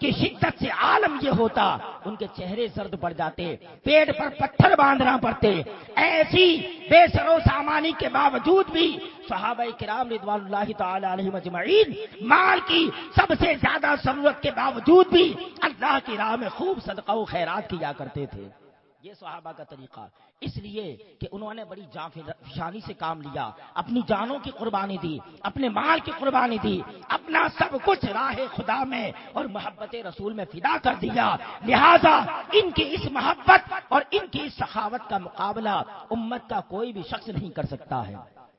کی شدت سے عالم یہ ہوتا، ان کے چہرے سرد پڑ جاتے، پیٹ پر پتھر باندھنا پڑتے۔ ایسی بے سرو سامانی کے باوجود بھی صحابہ کرام رضوان اللہ تعالی علیہ مجمعین مال کی سب سے زیادہ ضرورت کے باوجود بھی اللہ کی راہ میں خوب صدقہ و خیرات کیا کرتے تھے۔ یہ صحابہ کا طریقہ۔ اس لیے کہ انہوں نے بڑی جان شانی سے کام لیا، اپنی جانوں کی قربانی دی، اپنے مال کی قربانی دی، اپنا سب کچھ راہ خدا میں اور محبت رسول میں فدا کر دیا۔ لہذا ان کی اس محبت اور ان کی اس سخاوت کا مقابلہ امت کا کوئی بھی شخص نہیں کر سکتا ہے۔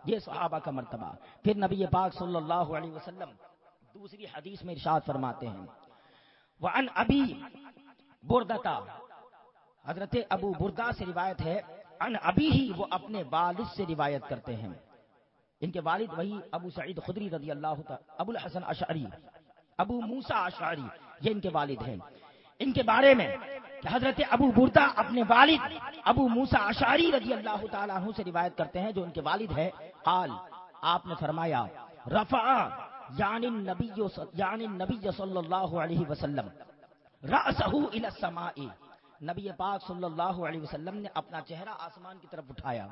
یہ صحابہ کا مرتبہ۔ پھر نبی پاک صلی اللہ علیہ وسلم دوسری حدیث میں ارشاد فرماتے ہیں۔ وہ ان ابھی بردتا حضرت ابو بردا سے روایت ہے ان ابھی ہی وہ اپنے والد سے روایت کرتے ہیں۔ ان کے والد وہی ابو سعید خدری رضی اللہ ابو الحسن اشعری، ابو موسا اشعری، یہ ان کے والد ہیں۔ ان کے بارے میں کہ حضرت ابو بردا اپنے والد ابو موسا اشعری رضی اللہ تعالیٰ عنہ سے روایت کرتے ہیں، جو ان کے والد ہے قال، آپ نے فرمایا، رفع یعنی نبی یعنی نبی صلی اللہ علیہ وسلم، رأسہ الى السماء۔ نبی پاک صلی اللہ علیہ وسلم نے اپنا چہرہ آسمان کی طرف اٹھایا۔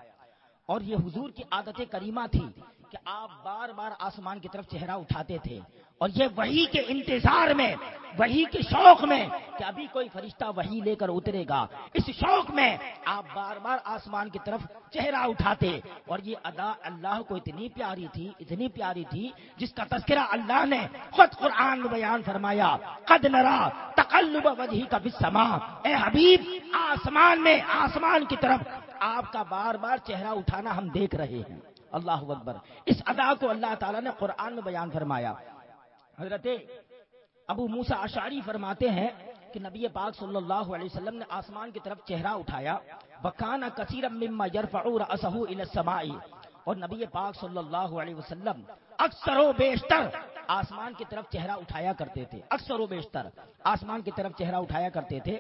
اور یہ حضور کی عادت کریمہ تھی کہ آپ بار بار آسمان کی طرف چہرہ اٹھاتے تھے اور یہ وہی کے انتظار میں وہی کے شوق میں کہ ابھی کوئی فرشتہ وہی لے کر اترے گا۔ اس شوق میں آپ بار بار آسمان کی طرف چہرہ اٹھاتے اور یہ ادا اللہ کو اتنی پیاری تھی، اتنی پیاری تھی جس کا تذکرہ اللہ نے خود قرآن میں بیان فرمایا، قد نرا تقلب وجہی کا بسما اے حبیب، آسمان میں آسمان کی طرف آپ کا بار بار چہرہ اٹھانا ہم دیکھ رہے ہیں۔ اللہ اکبر۔ اس ادا کو اللہ تعالیٰ نے قرآن میں بیان فرمایا۔ حضرت ابو موسا اشاری فرماتے ہیں کہ نبی پاک صلی اللہ علیہ وسلم نے آسمان کی طرف چہرہ اٹھایا۔ بکانا کثیر مما السماء۔ اور نبی پاک صلی اللہ علیہ وسلم اکثر و بیشتر آسمان کی طرف چہرہ اٹھایا کرتے تھے۔ اکثر و بیشتر آسمان کی طرف چہرہ اٹھایا کرتے تھے۔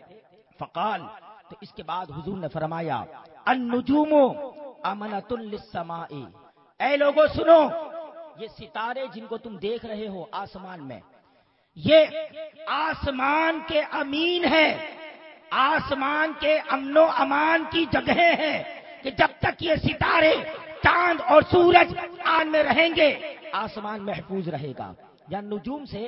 فقال، تو اس کے بعد حضور نے فرمایا النجوم امنت للسماء۔ اے لوگوں سنو، یہ ستارے جن کو تم دیکھ رہے ہو آسمان میں، یہ آسمان کے امین ہے آسمان کے امن و امان کی جگہ ہے کہ جب تک یہ ستارے چاند اور سورج آن میں رہیں گے، آسمان محفوظ رہے گا۔ یا نجوم سے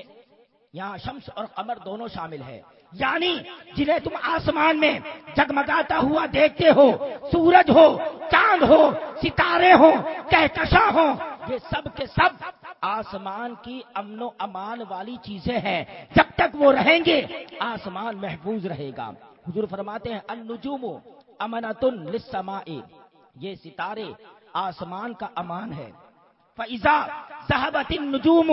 یہاں شمس اور قمر دونوں شامل ہے یعنی جنہیں تم آسمان میں جگمگاتا ہوا دیکھتے ہو، سورج ہو، چاند ہو، ستارے ہو کہکشاں ہو یہ سب کے سب آسمان کی امن و امان والی چیزیں ہیں۔ جب تک وہ رہیں گے، آسمان محفوظ رہے گا۔ حضور فرماتے ہیں، النجوم امنت للسماء۔ یہ ستارے آسمان کا امان ہے۔ فیضا صحبت النجوم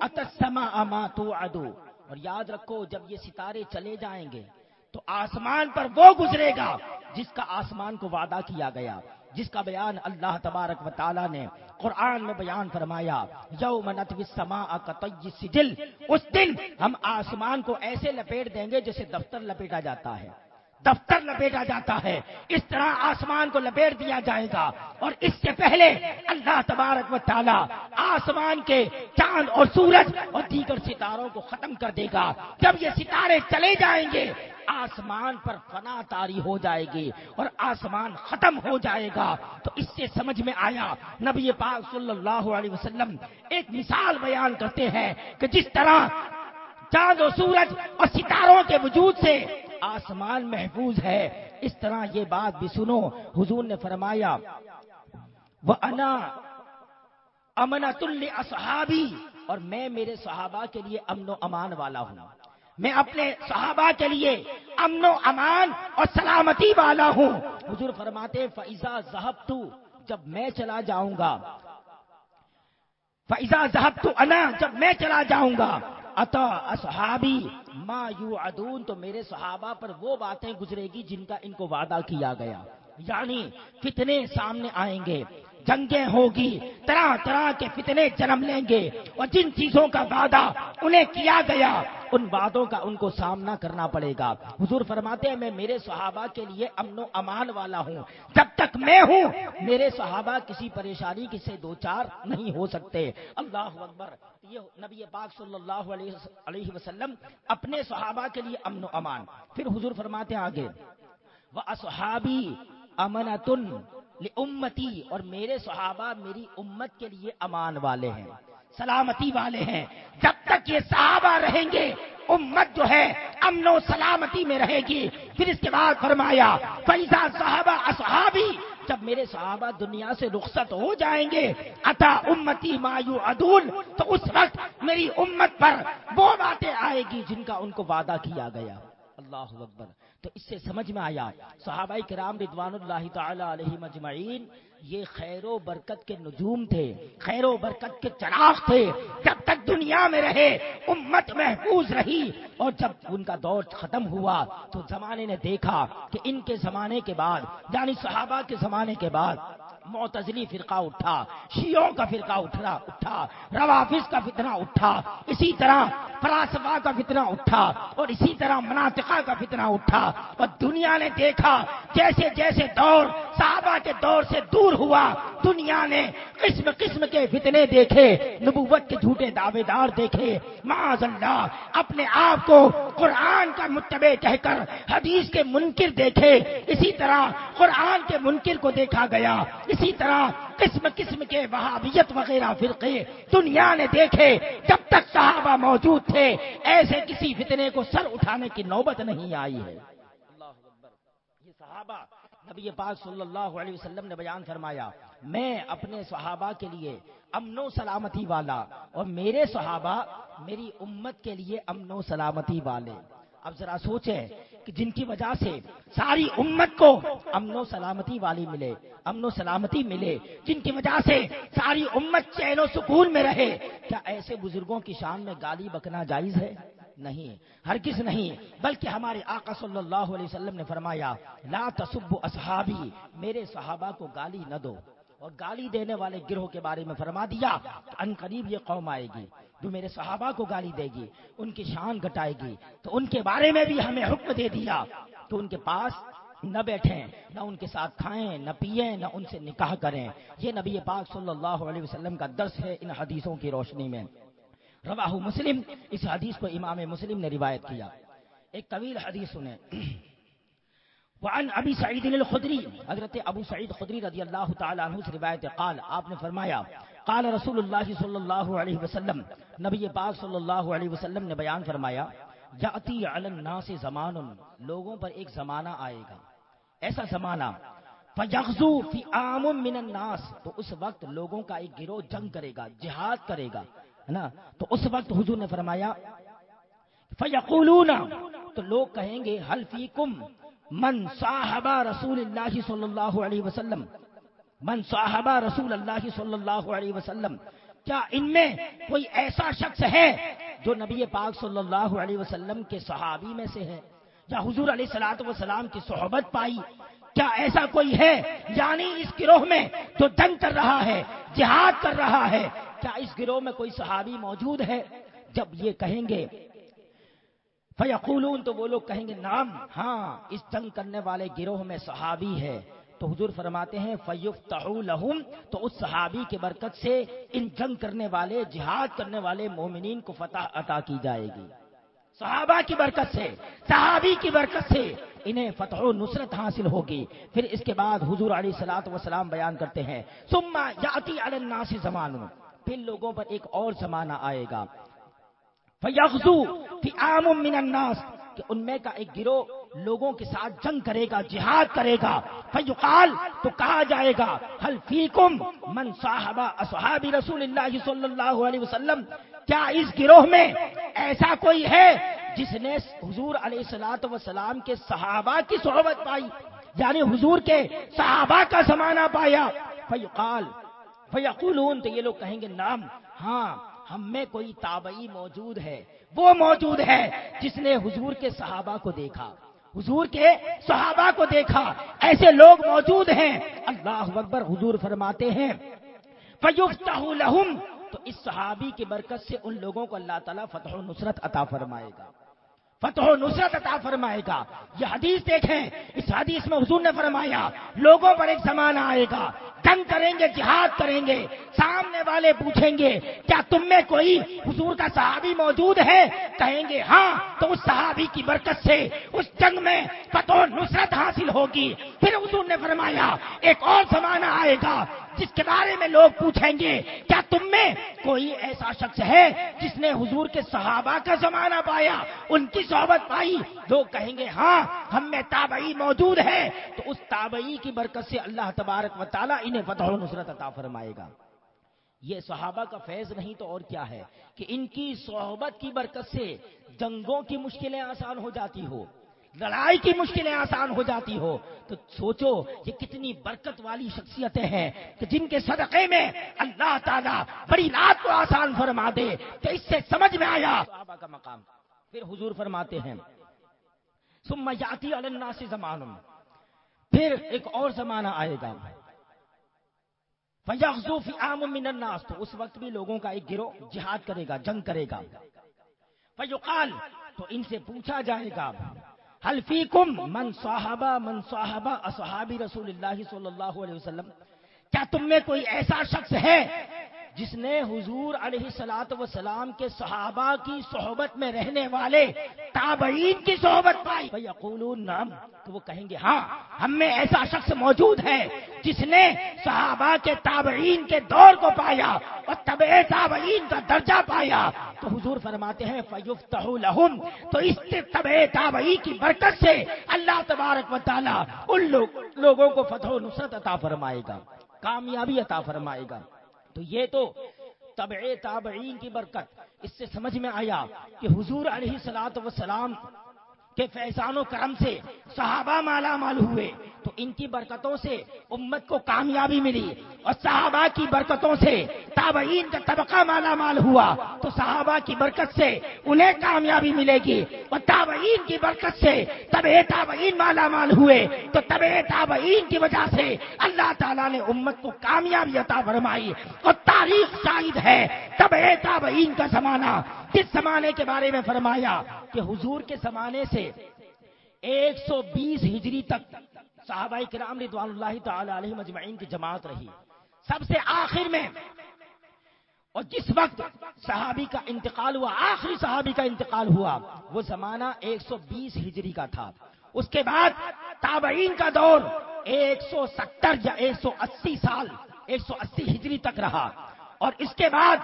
اتسما اما تو اور یاد رکھو، جب یہ ستارے چلے جائیں گے، تو آسمان پر وہ گزرے گا جس کا آسمان کو وعدہ کیا گیا، جس کا بیان اللہ تبارک و تعالیٰ نے قرآن میں بیان فرمایا، یوم نتوی السماء اس دن ہم آسمان کو ایسے لپیٹ دیں گے جیسے دفتر لپیٹا جاتا ہے۔ دفتر لپیٹا جاتا ہے۔ اس طرح آسمان کو لپیٹ دیا جائے گا۔ اور اس سے پہلے اللہ تبارک و تعالی آسمان کے چاند اور سورج اور دیگر ستاروں کو ختم کر دے گا۔ جب یہ ستارے چلے جائیں گے، آسمان پر فنا تاری ہو جائے گی اور آسمان ختم ہو جائے گا۔ تو اس سے سمجھ میں آیا، نبی پاک صلی اللہ علیہ وسلم ایک مثال بیان کرتے ہیں کہ جس طرح چاند و سورج اور ستاروں کے وجود سے آسمان محفوظ ہے۔ اس طرح یہ بات بھی سنو۔ حضور نے فرمایا وہ انا امنت اصحابی اور میں میرے صحابہ کے لیے امن و امان والا ہوں۔ میں اپنے صحابہ کے لیے امن و امان اور سلامتی والا ہوں۔ حضور فرماتے فیضا ذہب تو جب میں چلا جاؤں گا۔ فیضا ذہب تو انا جب میں چلا جاؤں گا۔ اتا اصحابی ما یو ادون تو میرے صحابہ پر وہ باتیں گزرے گی جن کا ان کو وعدہ کیا گیا۔ یعنی کتنے سامنے آئیں گے، جنگیں ہوگی، طرح طرح کے فتنے جنم لیں گے۔ اور جن چیزوں کا وعدہ انہیں کیا گیا ان باتوں کا ان کو سامنا کرنا پڑے گا۔ حضور فرماتے ہیں، میں میرے صحابہ کے لیے امن و امان والا ہوں۔ جب تک میں ہوں، میرے صحابہ کسی پریشانی سے دو چار نہیں ہو سکتے۔ اللہ اکبر۔ یہ نبی پاک صلی اللہ علیہ وسلم اپنے صحابہ کے لیے امن و امان۔ پھر حضور فرماتے ہیں آگے وہ اصحابی امنتن امتی اور میرے صحابہ میری امت کے لیے امان والے ہیں۔ سلامتی والے ہیں۔ جب تک یہ صحابہ رہیں گے، امت جو ہے، امن و سلامتی میں رہے گی۔ پھر اس کے بعد فرمایا فیضا صحابہ اصحابی جب میرے صحابہ دنیا سے رخصت ہو جائیں گے اتا امتی مایو ادول تو اس وقت میری امت پر وہ باتیں آئے گی جن کا ان کو وعدہ کیا گیا۔ اللہ اکبر۔ تو اس سے سمجھ میں آیا، صحابہ کرام رضوان اللہ تعالی علیہ مجمعین یہ خیر و برکت کے نجوم تھے، خیر و برکت کے چراغ تھے۔ جب تک دنیا میں رہے، امت محفوظ رہی۔ اور جب ان کا دور ختم ہوا، تو زمانے نے دیکھا کہ ان کے زمانے کے بعد یعنی صحابہ کے زمانے کے بعد، معتزلی فرقہ اٹھا، شیعوں کا فرقہ اٹھا اٹھا، روافظ کا فتنہ اٹھا، اسی طرح فلاسفہ کا فتنہ اٹھا، اور اسی طرح مناطقہ کا فتنہ اٹھا۔ اور دنیا نے دیکھا، جیسے جیسے دور، صحابہ کے دور سے دور ہوا۔ دنیا نے قسم قسم کے فتنے دیکھے، نبوت کے جھوٹے دعوے دار دیکھے۔ معاذ اللہ اپنے آپ کو قرآن کا متبع کہہ کر حدیث کے منکر دیکھے۔ اسی طرح قرآن کے منکر کو دیکھا گیا۔ اسی طرح قسم قسم کے وہابیت وغیرہ فرقے دنیا نے دیکھے۔ جب تک صحابہ موجود تھے، ایسے کسی فتنے کو سر اٹھانے کی نوبت نہیں آئی ہے۔ یہ صحابہ نبی پاک صلی اللہ علیہ وسلم نے بیان فرمایا، میں اپنے صحابہ کے لیے امن و سلامتی والا اور میرے صحابہ میری امت کے لیے امن و سلامتی والے۔ اب ذرا سوچیں کہ جن کی وجہ سے ساری امت کو امن و سلامتی والی ملے، امن و سلامتی ملے، جن کی وجہ سے ساری امت چین و سکون میں رہے، کیا ایسے بزرگوں کی شان میں گالی بکنا جائز ہے؟ نہیں ہر کس نہیں بلکہ ہمارے آقا صلی اللہ علیہ وسلم نے فرمایا، لا تصب اصحابی، میرے صحابہ کو گالی نہ دو۔ اور گالی دینے والے گروہ کے بارے میں فرما دیا ان قریب یہ قوم آئے گی، جو میرے صحابہ کو گالی دے گی، ان کی شان گٹائے گی۔ تو ان کے بارے میں بھی ہمیں حکم دے دیا، تو ان کے پاس نہ بیٹھیں، نہ ان کے ساتھ کھائیں، نہ پیئیں، نہ ان سے نکاح کریں۔ یہ نبی پاک صلی اللہ علیہ وسلم کا درس ہے ان حدیثوں کی روشنی میں۔ رواہ مسلم۔ اس حدیث کو امام مسلم نے روایت کیا۔ ایک طویل حدیث سنیں۔ وعن ابی سعید الخدری، حضرت ابو سعید خدری رضی اللہ تعالی عنہ سے روایت قال، آپ نے فرمایا، قال رسول اللہ صلی اللہ علیہ وسلم، نبی پاک صلی اللہ علیہ وسلم نے بیان فرمایا، جاتی علی الناس زمان لوگوں پر ایک زمانہ آئے گا۔ ایسا زمانہ، فیغزو فی عام من الناس، تو اس وقت لوگوں کا ایک گروہ جنگ کرے گا، جہاد کرے گا۔ ہے نا؟ تو اس وقت حضور نے فرمایا، فیقولون، تو لوگ کہیں گے حل فیکم من صاحبہ رسول اللہ صلی اللہ علیہ وسلم؟ من صاحبہ رسول اللہ صلی اللہ علیہ وسلم۔ کیا ان میں کوئی ایسا شخص ہے جو نبی پاک صلی اللہ علیہ وسلم کے صحابی میں سے ہے؟ یا حضور علیہ سلاۃ وسلام کی صحبت پائی؟ کیا ایسا کوئی ہے یعنی اس گروہ میں جو جنگ کر رہا ہے، جہاد کر رہا ہے کیا اس گروہ میں کوئی صحابی موجود ہے؟ جب یہ کہیں گے، فیقولون، تو وہ لوگ کہیں گے نام ہاں اس جنگ کرنے والے گروہ میں صحابی ہے۔ تو حضور فرماتے ہیں فیوف لہم تو اس صحابی کے برکت سے ان جنگ کرنے والے، جہاد کرنے والے مومنین کو فتح عطا کی جائے گی۔ صحابہ کی برکت سے، صحابی کی برکت سے انہیں فتح و نصرت حاصل ہوگی۔ پھر اس کے بعد حضور علیہ سلاۃ وسلام بیان کرتے ہیں سما یاتی الناس زمان۔ پھر لوگوں پر ایک اور زمانہ آئے گا۔ عام من الناس، کہ ان میں کا ایک گروہ لوگوں کے ساتھ جنگ کرے گا، جہاد کرے گا۔ فیقال تو کہا جائے گا حل فیکم من صاحبہ اصحاب رسول اللہ صلی اللہ علیہ وسلم؟ کیا اس گروہ میں ایسا کوئی ہے جس نے حضور علیہ السلاۃ وسلام کے صحابہ کی صحبت پائی یعنی حضور کے صحابہ کا زمانہ پایا؟ فیقال فیقولون تو یہ لوگ کہیں گے نام ہاں ہم میں کوئی تابعی موجود ہے، وہ موجود ہے جس نے حضور کے صحابہ کو دیکھا۔ حضور کے صحابہ کو دیکھا، ایسے لوگ موجود ہیں۔ اللہ اکبر، حضور فرماتے ہیں لہم تو اس صحابی کی برکت سے ان لوگوں کو اللہ تعالیٰ فتح و نصرت عطا فرمائے گا۔ فتح و نصرت عطا فرمائے گا۔ یہ حدیث دیکھیں، اس حدیث میں حضور نے فرمایا، لوگوں پر ایک زمانہ آئے گا۔ جنگ کریں گے، جہاد کریں گے۔ سامنے والے پوچھیں گے، کیا تم میں کوئی حضور کا صحابی موجود ہے؟ کہیں گے ہاں تو اس صحابی کی برکت سے اس جنگ میں فتح نصرت حاصل ہوگی۔ پھر حضور نے فرمایا، ایک اور زمانہ آئے گا۔ جس کے بارے میں لوگ پوچھیں گے، کیا تم میں کوئی ایسا شخص ہے جس نے حضور کے صحابہ کا زمانہ پایا، ان کی صحبت پائی؟ لوگ کہیں گے ہاں ہم میں تابعی موجود ہے۔ تو اس تابعی کی برکت سے اللہ تبارک و تعالیٰ انہیں فتح و نصرت عطا فرمائے گا۔ یہ صحابہ کا فیض نہیں تو اور کیا ہے کہ ان کی صحبت کی برکت سے جنگوں کی مشکلیں آسان ہو جاتی ہو۔ لڑائی کی مشکلیں آسان ہو جاتی ہو، تو سوچو یہ کتنی برکت والی شخصیتیں ہیں کہ جن کے صدقے میں اللہ تعالیٰ بڑی رات کو آسان فرما دے تو اس سے سمجھ میں آیا۔ صحابہ کا مقام۔ پھر حضور فرماتے ہیں سما جاتی الناس سے زمان۔ پھر ایک اور زمانہ آئے گا۔ عام من الناس۔ تو اس وقت بھی لوگوں کا ایک گروہ جہاد کرے گا، جنگ کرے گا۔ فیقال، تو ان سے پوچھا جائے گا حلفیکم من صحابہ من صحابہ اصحابی رسول اللہ صلی اللہ علیہ وسلم؟ کیا تم میں کوئی ایسا شخص ہے جس نے حضور علیہ سلاط وسلام کے صحابہ کی صحبت میں رہنے والے تابعین کی صحبت پائی۔ نام تو وہ کہیں گے ہاں ہم میں ایسا شخص موجود ہے جس نے صحابہ کے تابعین کے دور کو پایا اور طب تابعین کا درجہ پایا۔ تو حضور فرماتے ہیں فیوفت لہم تو اس طب تابعی کی برکت سے اللہ تبارک و تعالیٰ ان لوگوں کو فتح و نصرت عطا فرمائے گا، کامیابی عطا فرمائے گا۔ تو یہ تو طبع تابعین کی برکت۔ اس سے سمجھ میں آیا کہ حضور علیہ سلاط وسلام کے فیضان و کرم سے صحابہ مالا مال ہوئے، تو ان کی برکتوں سے امت کو کامیابی ملی اور صحابہ کی برکتوں سے تابعین کا طبقہ مالا مال ہوا، تو صحابہ کی برکت سے انہیں کامیابی ملے گی اور تابعین کی برکت سے طب تابعین مالا مال ہوئے، تو طب تابعین کی وجہ سے اللہ تعالیٰ نے امت کو کامیابی عطا فرمائی اور تاریخ شاہد ہے طب تابعین کا زمانہ کس زمانے کے بارے میں فرمایا کہ حضور کے زمانے سے ایک سو بیس ہجری تک صحابہ کرام رضوان اللہ تعالی علیہ مجمعین کی جماعت رہی۔ سب سے آخر میں اور جس وقت صحابی کا انتقال ہوا، آخری صحابی کا انتقال ہوا، وہ زمانہ ایک سو بیس ہجری کا تھا۔ اس کے بعد تابعین کا دور ایک سو ستر یا ایک سو اسی سال، ایک سو اسی ہجری تک رہا۔ اور اس کے بعد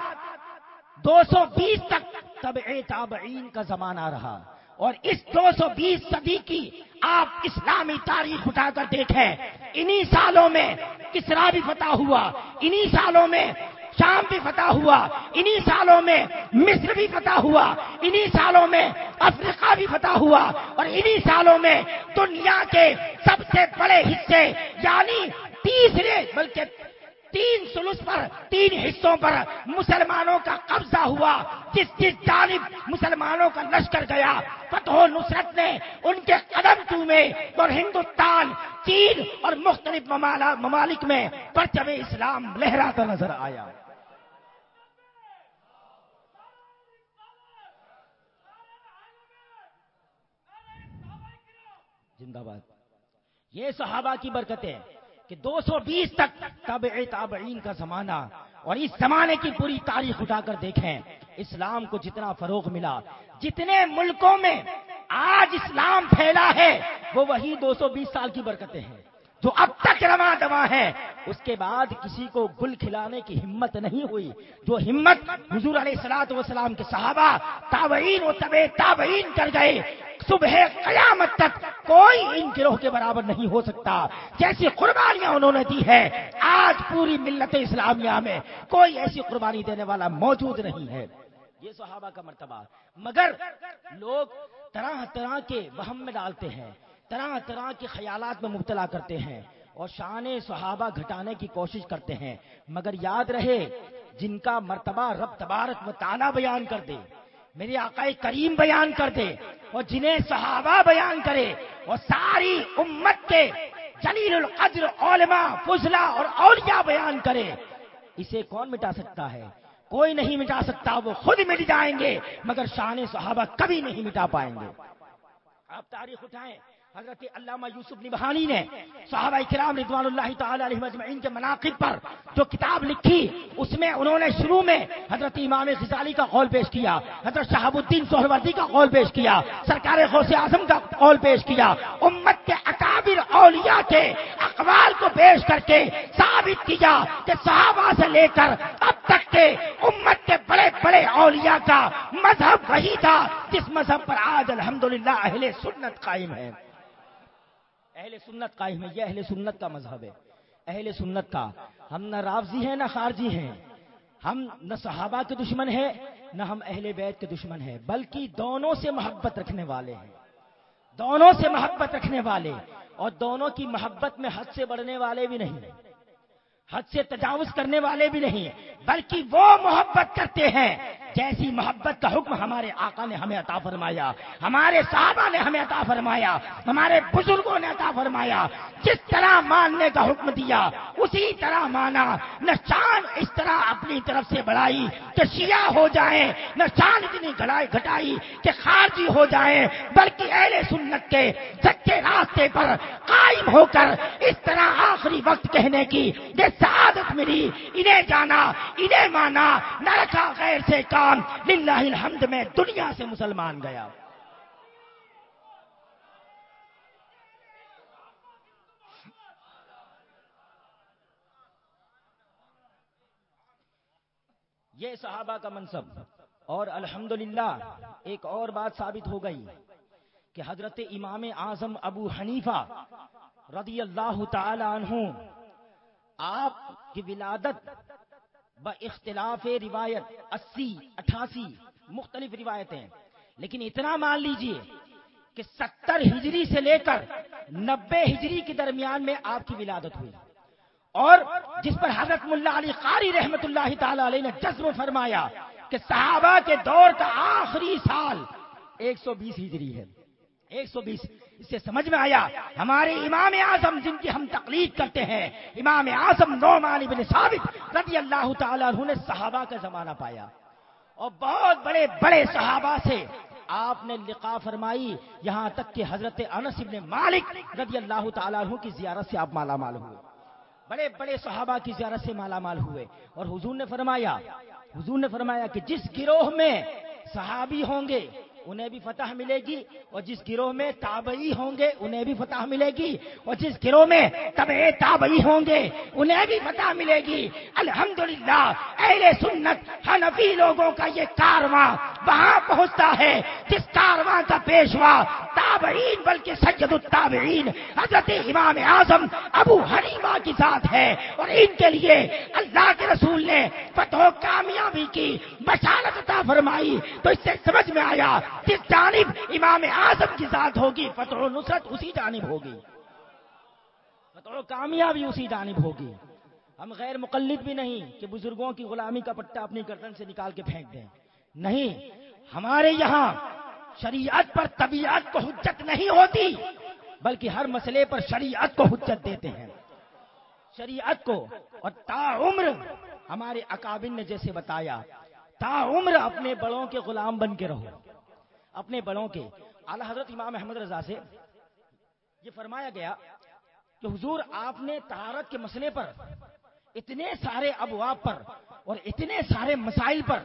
دو سو بیس تک تب تابعین کا زمانہ رہا۔ اور اس دو سو بیس صدی کی آپ اسلامی تاریخ اٹھا کر دیکھیں، انہی سالوں میں کسرا بھی فتح ہوا، انہی سالوں میں شام بھی فتح ہوا، انہی سالوں میں مصر بھی فتح ہوا، انہی سالوں میں افریقہ بھی فتح ہوا۔ اور انہی سالوں میں دنیا کے سب سے بڑے حصے یعنی تیسرے، بلکہ تین سلس پر، تین حصوں پر مسلمانوں کا قبضہ ہوا۔ جس جس جانب مسلمانوں کا لشکر گیا، فتح و نصرت نے ان کے قدم چومے اور ہندوستان، چین اور مختلف ممالک میں پرچم اسلام لہراتا نظر آیا۔ زندہ باد۔ یہ صحابہ کی برکتیں۔ کہ دو سو بیس تک تب تابعین کا زمانہ اور اس زمانے کی پوری تاریخ اٹھا کر دیکھیں، اسلام کو جتنا فروغ ملا، جتنے ملکوں میں آج اسلام پھیلا ہے، وہ وہی دو سو بیس سال کی برکتیں ہیں۔ جو اب تک رواں دوا ہے، اس کے بعد کسی کو گل کھلانے کی ہمت نہیں ہوئی۔ جو ہمت حضور علیہ السلاط وسلام کے صحابہ تابعین و طب تابعین کر گئے، صبح قیامت تک کوئی ان گروہ کے برابر نہیں ہو سکتا۔ جیسی قربانیاں انہوں نے دی ہے آج پوری ملت اسلامیہ میں کوئی ایسی قربانی دینے والا موجود نہیں ہے۔ یہ صحابہ کا مرتبہ۔ مگر لوگ طرح طرح کے وہم میں ڈالتے ہیں۔ طرح طرح کے خیالات میں مبتلا کرتے ہیں اور شان صحابہ گھٹانے کی کوشش کرتے ہیں۔ مگر یاد رہے، جن کا مرتبہ رب تبارک و تعالی بیان کر دے، میرے آقا کریم بیان کر دے اور جنہیں صحابہ بیان کرے اور ساری امت کے جلیل القدر، علماء فضلہ اور اولیاء بیان کرے۔ اسے کون مٹا سکتا ہے؟ کوئی نہیں مٹا سکتا، وہ خود مٹ جائیں گے، مگر شان صحابہ کبھی نہیں مٹا پائیں گے۔ آپ تاریخ اٹھائیں۔ حضرت علامہ یوسف نبہانی نے صحابہ کرام رضوان اللہ تعالی علیہ مجمعین کے مناقب پر جو کتاب لکھی، اس میں انہوں نے شروع میں حضرت امام غزالی کا قول پیش کیا، حضرت شہاب الدین سہروردی کا قول پیش کیا، سرکار غوث اعظم کا قول پیش کیا، امت کے اکابر اولیاء کے اقوال کو پیش کر کے ثابت کیا کہ صحابہ سے لے کر اب تک کے امت کے بڑے بڑے اولیاء کا مذہب وہی تھا جس مذہب پر آج الحمدللہ اہل سنت قائم ہے اہل سنت قائم ہے، یہ اہل سنت کا مذہب ہے۔ اہل سنت کا۔ ہم نہ رافضی ہیں، نہ خارجی ہیں۔ ہم نہ صحابہ کے دشمن ہیں، نہ ہم اہل بیت کے دشمن ہیں، بلکہ دونوں سے محبت رکھنے والے ہیں۔ دونوں سے محبت رکھنے والے۔ اور دونوں کی محبت میں حد سے بڑھنے والے بھی نہیں حد سے تجاوز کرنے والے بھی نہیں بلکہ وہ محبت کرتے ہیں۔ جیسی محبت کا حکم ہمارے آقا نے ہمیں عطا فرمایا، ہمارے صحابہ نے ہمیں عطا فرمایا، ہمارے بزرگوں نے عطا فرمایا، جس طرح ماننے کا حکم دیا، اسی طرح مانا۔ نہ چاند اس طرح اپنی طرف سے بڑھائی کہ شیعہ ہو جائیں، نہ چاند اتنی گڑائی گھٹائی کہ خارجی ہو جائیں، بلکہ اہل سنت کے سچے راستے پر قائم ہو کر اس طرح آخری وقت کہنے کی یہ سعادت ملی۔ انہیں جانا، انہیں مانا، نہ رکھا غیر سے کام للہ الحمد میں دنیا سے مسلمان گیا۔ یہ صحابہ کا منصب اور الحمدللہ ایک اور بات ثابت ہو گئی کہ حضرت امام اعظم ابو حنیفہ رضی اللہ تعالی عنہ آپ کی ولادت ب اختلاف روایت اسی، اٹھاسی مختلف روایتیں۔ لیکن اتنا مان لیجیے کہ ستر ہجری سے لے کر نبے ہجری کے درمیان میں آپ کی ولادت ہوئی۔ اور جس پر حضرت ملا علی قاری رحمت اللہ تعالی علیہ نے جزم فرمایا کہ صحابہ کے دور کا آخری سال ایک سو بیس ہجری ہے۔ ایک سو بیس اس سے سمجھ میں آیا، ہمارے امام اعظم جن کی ہم تقلید کرتے ہیں، امام اعظم نعمان بن ثابت رضی اللہ تعالیٰ عنہ نے صحابہ کا زمانہ پایا۔ اور بہت بڑے بڑے صحابہ سے آپ نے لقا فرمائی، یہاں تک کہ حضرت انس ابن مالک رضی اللہ تعالیٰ عنہ کی زیارت سے آپ مالا مال ہوئے۔ بڑے بڑے صحابہ کی زیارت سے مالا مال ہوئے۔ اور حضور نے فرمایا، حضور نے فرمایا کہ جس گروہ میں صحابی ہوں گے انہیں بھی فتح ملے گی اور جس گروہ میں تابعی ہوں گے انہیں بھی فتح ملے گی اور جس گروہ میں طب تابعی ہوں گے انہیں بھی فتح ملے گی۔ الحمدللہ، اہل سنت حنفی لوگوں کا یہ کارواں وہاں پہنچتا ہے۔ جس کارواں کا پیشوا تابعین بلکہ سید التابعین، حضرت امام اعظم ابو حریمہ کی ساتھ ہے۔ اور ان کے لیے اللہ کے رسول نے فتح کامیابی کی بشارت عطا فرمائی۔ تو اس سے سمجھ میں آیا جس جانب امام اعظم کی ذات ہوگی، فتح و نصرت اسی جانب ہوگی۔ فتح و کامیابی اسی جانب ہوگی۔ ہم غیر مقلد بھی نہیں کہ بزرگوں کی غلامی کا پٹا اپنی گردن سے نکال کے پھینک دیں۔ نہیں، ہمارے یہاں شریعت پر طبیعت کو حجت نہیں ہوتی، بلکہ ہر مسئلے پر شریعت کو حجت دیتے ہیں۔ شریعت کو، اور تا عمر ہمارے اکابن نے جیسے بتایا، تا عمر اپنے بڑوں کے غلام بن کے رہو۔ اپنے بڑوں کے۔ اعلی حضرت امام احمد رضا سے یہ فرمایا گیا کہ حضور آپ نے تہارت کے مسئلے پر اتنے سارے ابواب پر اور اتنے سارے مسائل پر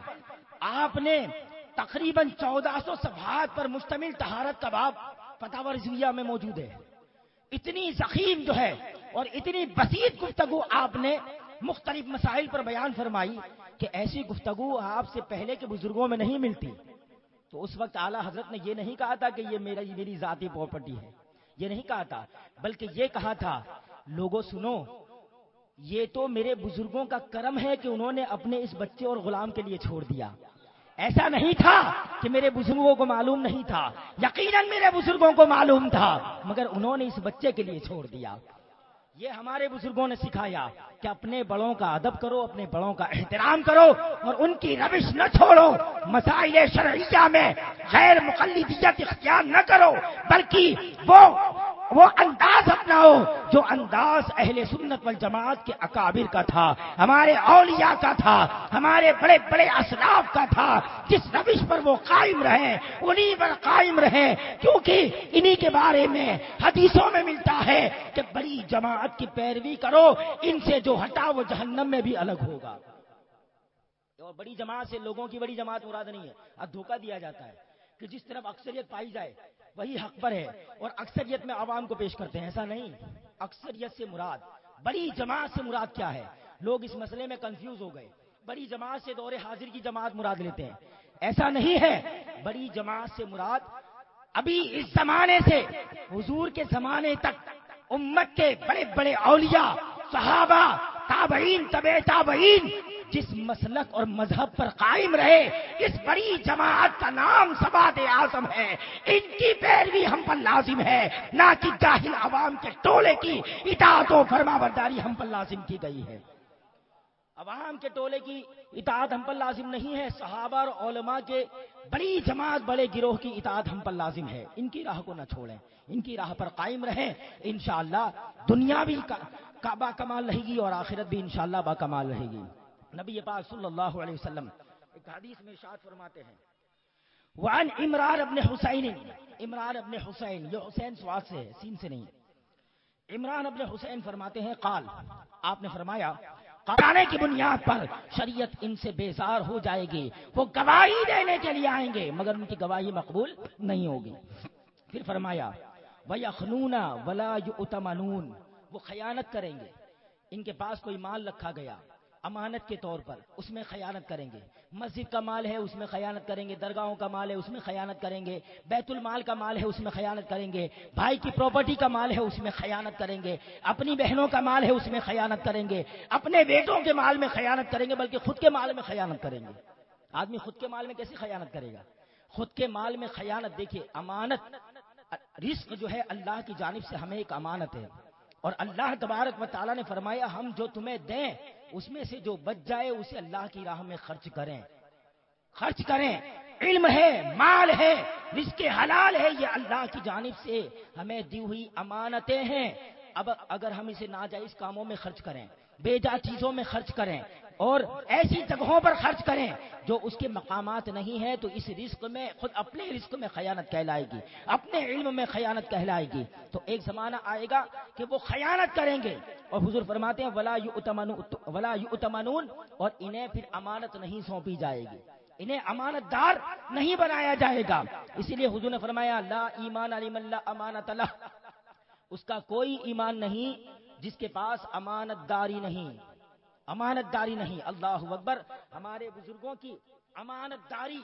آپ نے تقریباً چودہ سو صفحات پر مشتمل تہارت کا باب فتح رضویہ میں موجود ہے۔ اتنی زخیم جو ہے اور اتنی بسیط گفتگو آپ نے مختلف مسائل پر بیان فرمائی کہ ایسی گفتگو آپ سے پہلے کے بزرگوں میں نہیں ملتی۔ تو اس وقت اعلیٰ حضرت نے یہ نہیں کہا تھا کہ یہ میرا میری ذاتی پراپرٹی ہے۔ یہ نہیں کہا تھا، بلکہ یہ کہا تھا لوگوں سنو، یہ تو میرے بزرگوں کا کرم ہے کہ انہوں نے اپنے اس بچے اور غلام کے لیے چھوڑ دیا۔ ایسا نہیں تھا کہ میرے بزرگوں کو معلوم نہیں تھا۔ یقیناً میرے بزرگوں کو معلوم تھا، مگر انہوں نے اس بچے کے لیے چھوڑ دیا۔ یہ ہمارے بزرگوں نے سکھایا کہ اپنے بڑوں کا ادب کرو، اپنے بڑوں کا احترام کرو اور ان کی روش نہ چھوڑو۔ مسائل شرعیہ میں غیر مقلدیت اختیار نہ کرو، بلکہ وہ وہ انداز اپناؤ جو انداز اہل سنت والجماعت کے اکابر کا تھا، ہمارے اولیاء کا تھا، ہمارے بڑے بڑے اسلاف کا تھا۔ جس روش پر وہ قائم رہے انہی پر قائم رہے کیونکہ انہی کے بارے میں حدیثوں میں ملتا ہے کہ بڑی جماعت کی پیروی کرو، ان سے جو ہٹا وہ جہنم میں بھی الگ ہوگا۔ اور بڑی جماعت سے لوگوں کی بڑی جماعت مراد نہیں ہے، اب دھوکہ دیا جاتا ہے۔ کہ جس طرف اکثریت پائی جائے، وہی حق پر ہے اور اکثریت میں عوام کو پیش کرتے ہیں، ایسا نہیں۔ اکثریت سے مراد، بڑی جماعت سے مراد کیا ہے؟ لوگ اس مسئلے میں کنفیوز ہو گئے۔ بڑی جماعت سے دور حاضر کی جماعت مراد لیتے ہیں۔ ایسا نہیں ہے۔ بڑی جماعت سے مراد، ابھی اس زمانے سے، حضور کے زمانے تک، امت کے بڑے بڑے اولیاء، صحابہ، تابعین طب تابعین جس مسلک اور مذہب پر قائم رہے، اس بڑی جماعت کا نام سباد اعظم ہے۔ ان کی پیروی ہم پر لازم ہے، نہ کہ جاہل عوام کے ٹولے کی۔ اطاعت و فرما برداری ہم پر لازم کی گئی ہے۔ عوام کے ٹولے کی اطاعت ہم پر لازم نہیں ہے، صحابہ اور علماء کے بڑی جماعت، بڑے گروہ کی اطاعت ہم پر لازم ہے۔ ان کی راہ کو نہ چھوڑیں، ان کی راہ پر قائم رہیں۔ انشاءاللہ دنیا بھی با کمال رہے گی اور آخرت بھی انشاءاللہ با کمال رہے گی۔ نبی پاک صلی اللہ علیہ وسلم ایک حدیث میں ارشاد فرماتے ہیں۔ وعن عمران ابن حسین، عمران ابن حسین، یہ حسین سواد سے ہے، سین سے نہیں۔ عمران ابن حسین فرماتے ہیں، قال، آپ نے فرمایا قرانے کی بنیاد پر شریعت ان سے بیزار ہو جائے گی، وہ گواہی دینے کے لیے آئیں گے، مگر ان کی گواہی مقبول نہیں ہوگی۔ پھر فرمایا، وَيَخْنُونَ وَلَا يُؤْتَمَنُونَ، وہ خیانت کریں گے۔ ان کے پاس کوئی مال رکھا گیا۔ امانت کے طور پر اس میں خیانت کریں گے۔ مسجد کا مال ہے، اس میں خیانت کریں گے۔ درگاہوں کا مال ہے، اس میں خیانت کریں گے۔ بیت المال کا مال ہے، اس میں خیانت کریں گے۔ بھائی کی پراپرٹی کا مال ہے، اس میں خیانت کریں گے۔ اپنی بہنوں کا مال ہے، اس میں خیانت کریں گے۔ اپنے بیٹوں کے مال میں خیانت کریں گے، بلکہ خود کے مال میں خیانت کریں گے۔ آدمی خود کے مال میں کیسی خیانت کرے گا؟ خود کے مال میں خیانت، دیکھیے، امانت، رزق جو ہے اللہ کی جانب سے ہمیں ایک امانت ہے۔ اور اللہ تبارک و تعالیٰ نے فرمایا، ہم جو تمہیں دیں، اس میں سے جو بچ جائے، اسے اللہ کی راہ میں خرچ کریں۔ خرچ کریں۔ علم ہے، مال ہے، رزق حلال ہے، یہ اللہ کی جانب سے ہمیں دی ہوئی امانتیں ہیں۔ اب اگر ہم اسے ناجائز کاموں میں خرچ کریں، بیجا چیزوں میں خرچ کریں اور ایسی جگہوں پر خرچ کریں جو اس کے مقامات نہیں ہیں، تو اس رزق میں، خود اپنے رزق میں خیانت کہلائے گی، اپنے علم میں خیانت کہلائے گی۔ تو ایک زمانہ آئے گا کہ وہ خیانت کریں گے۔ اور حضور فرماتے ہیں، ولا ولا اتمنون اور انہیں پھر امانت نہیں سونپی جائے گی۔ انہیں امانت دار نہیں بنایا جائے گا۔ اسی لیے حضور نے فرمایا، لا ایمان علی اللہ امانت اللہ اس کا کوئی ایمان نہیں جس کے پاس امانت داری نہیں۔ امانت داری نہیں، اللہ اکبر۔ ہمارے بزرگوں کی امانت داری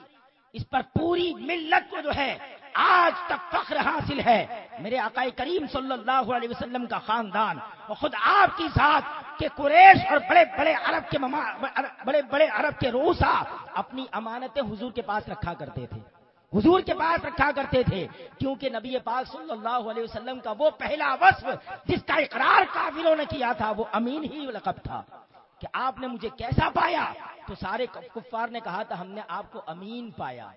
اس پر پوری ملت کو جو ہے، آج تک فخر حاصل ہے۔ میرے آقا کریم صلی اللہ علیہ وسلم کا خاندان اور خود آپ کی ذات کے قریش اور بڑے بڑے عرب کے بڑے بڑے عرب کے روسا اپنی امانتیں حضور کے پاس رکھا کرتے تھے۔ حضور کے پاس رکھا کرتے تھے، کیونکہ نبی پاک صلی اللہ علیہ وسلم کا وہ پہلا وصف جس کا اقرار کافروں نے کیا تھا، وہ امین ہی لقب تھا۔ کہ آپ نے مجھے کیسا پایا؟ تو سارے کفار نے کہا تھا، ہم نے آپ کو امین پایا۔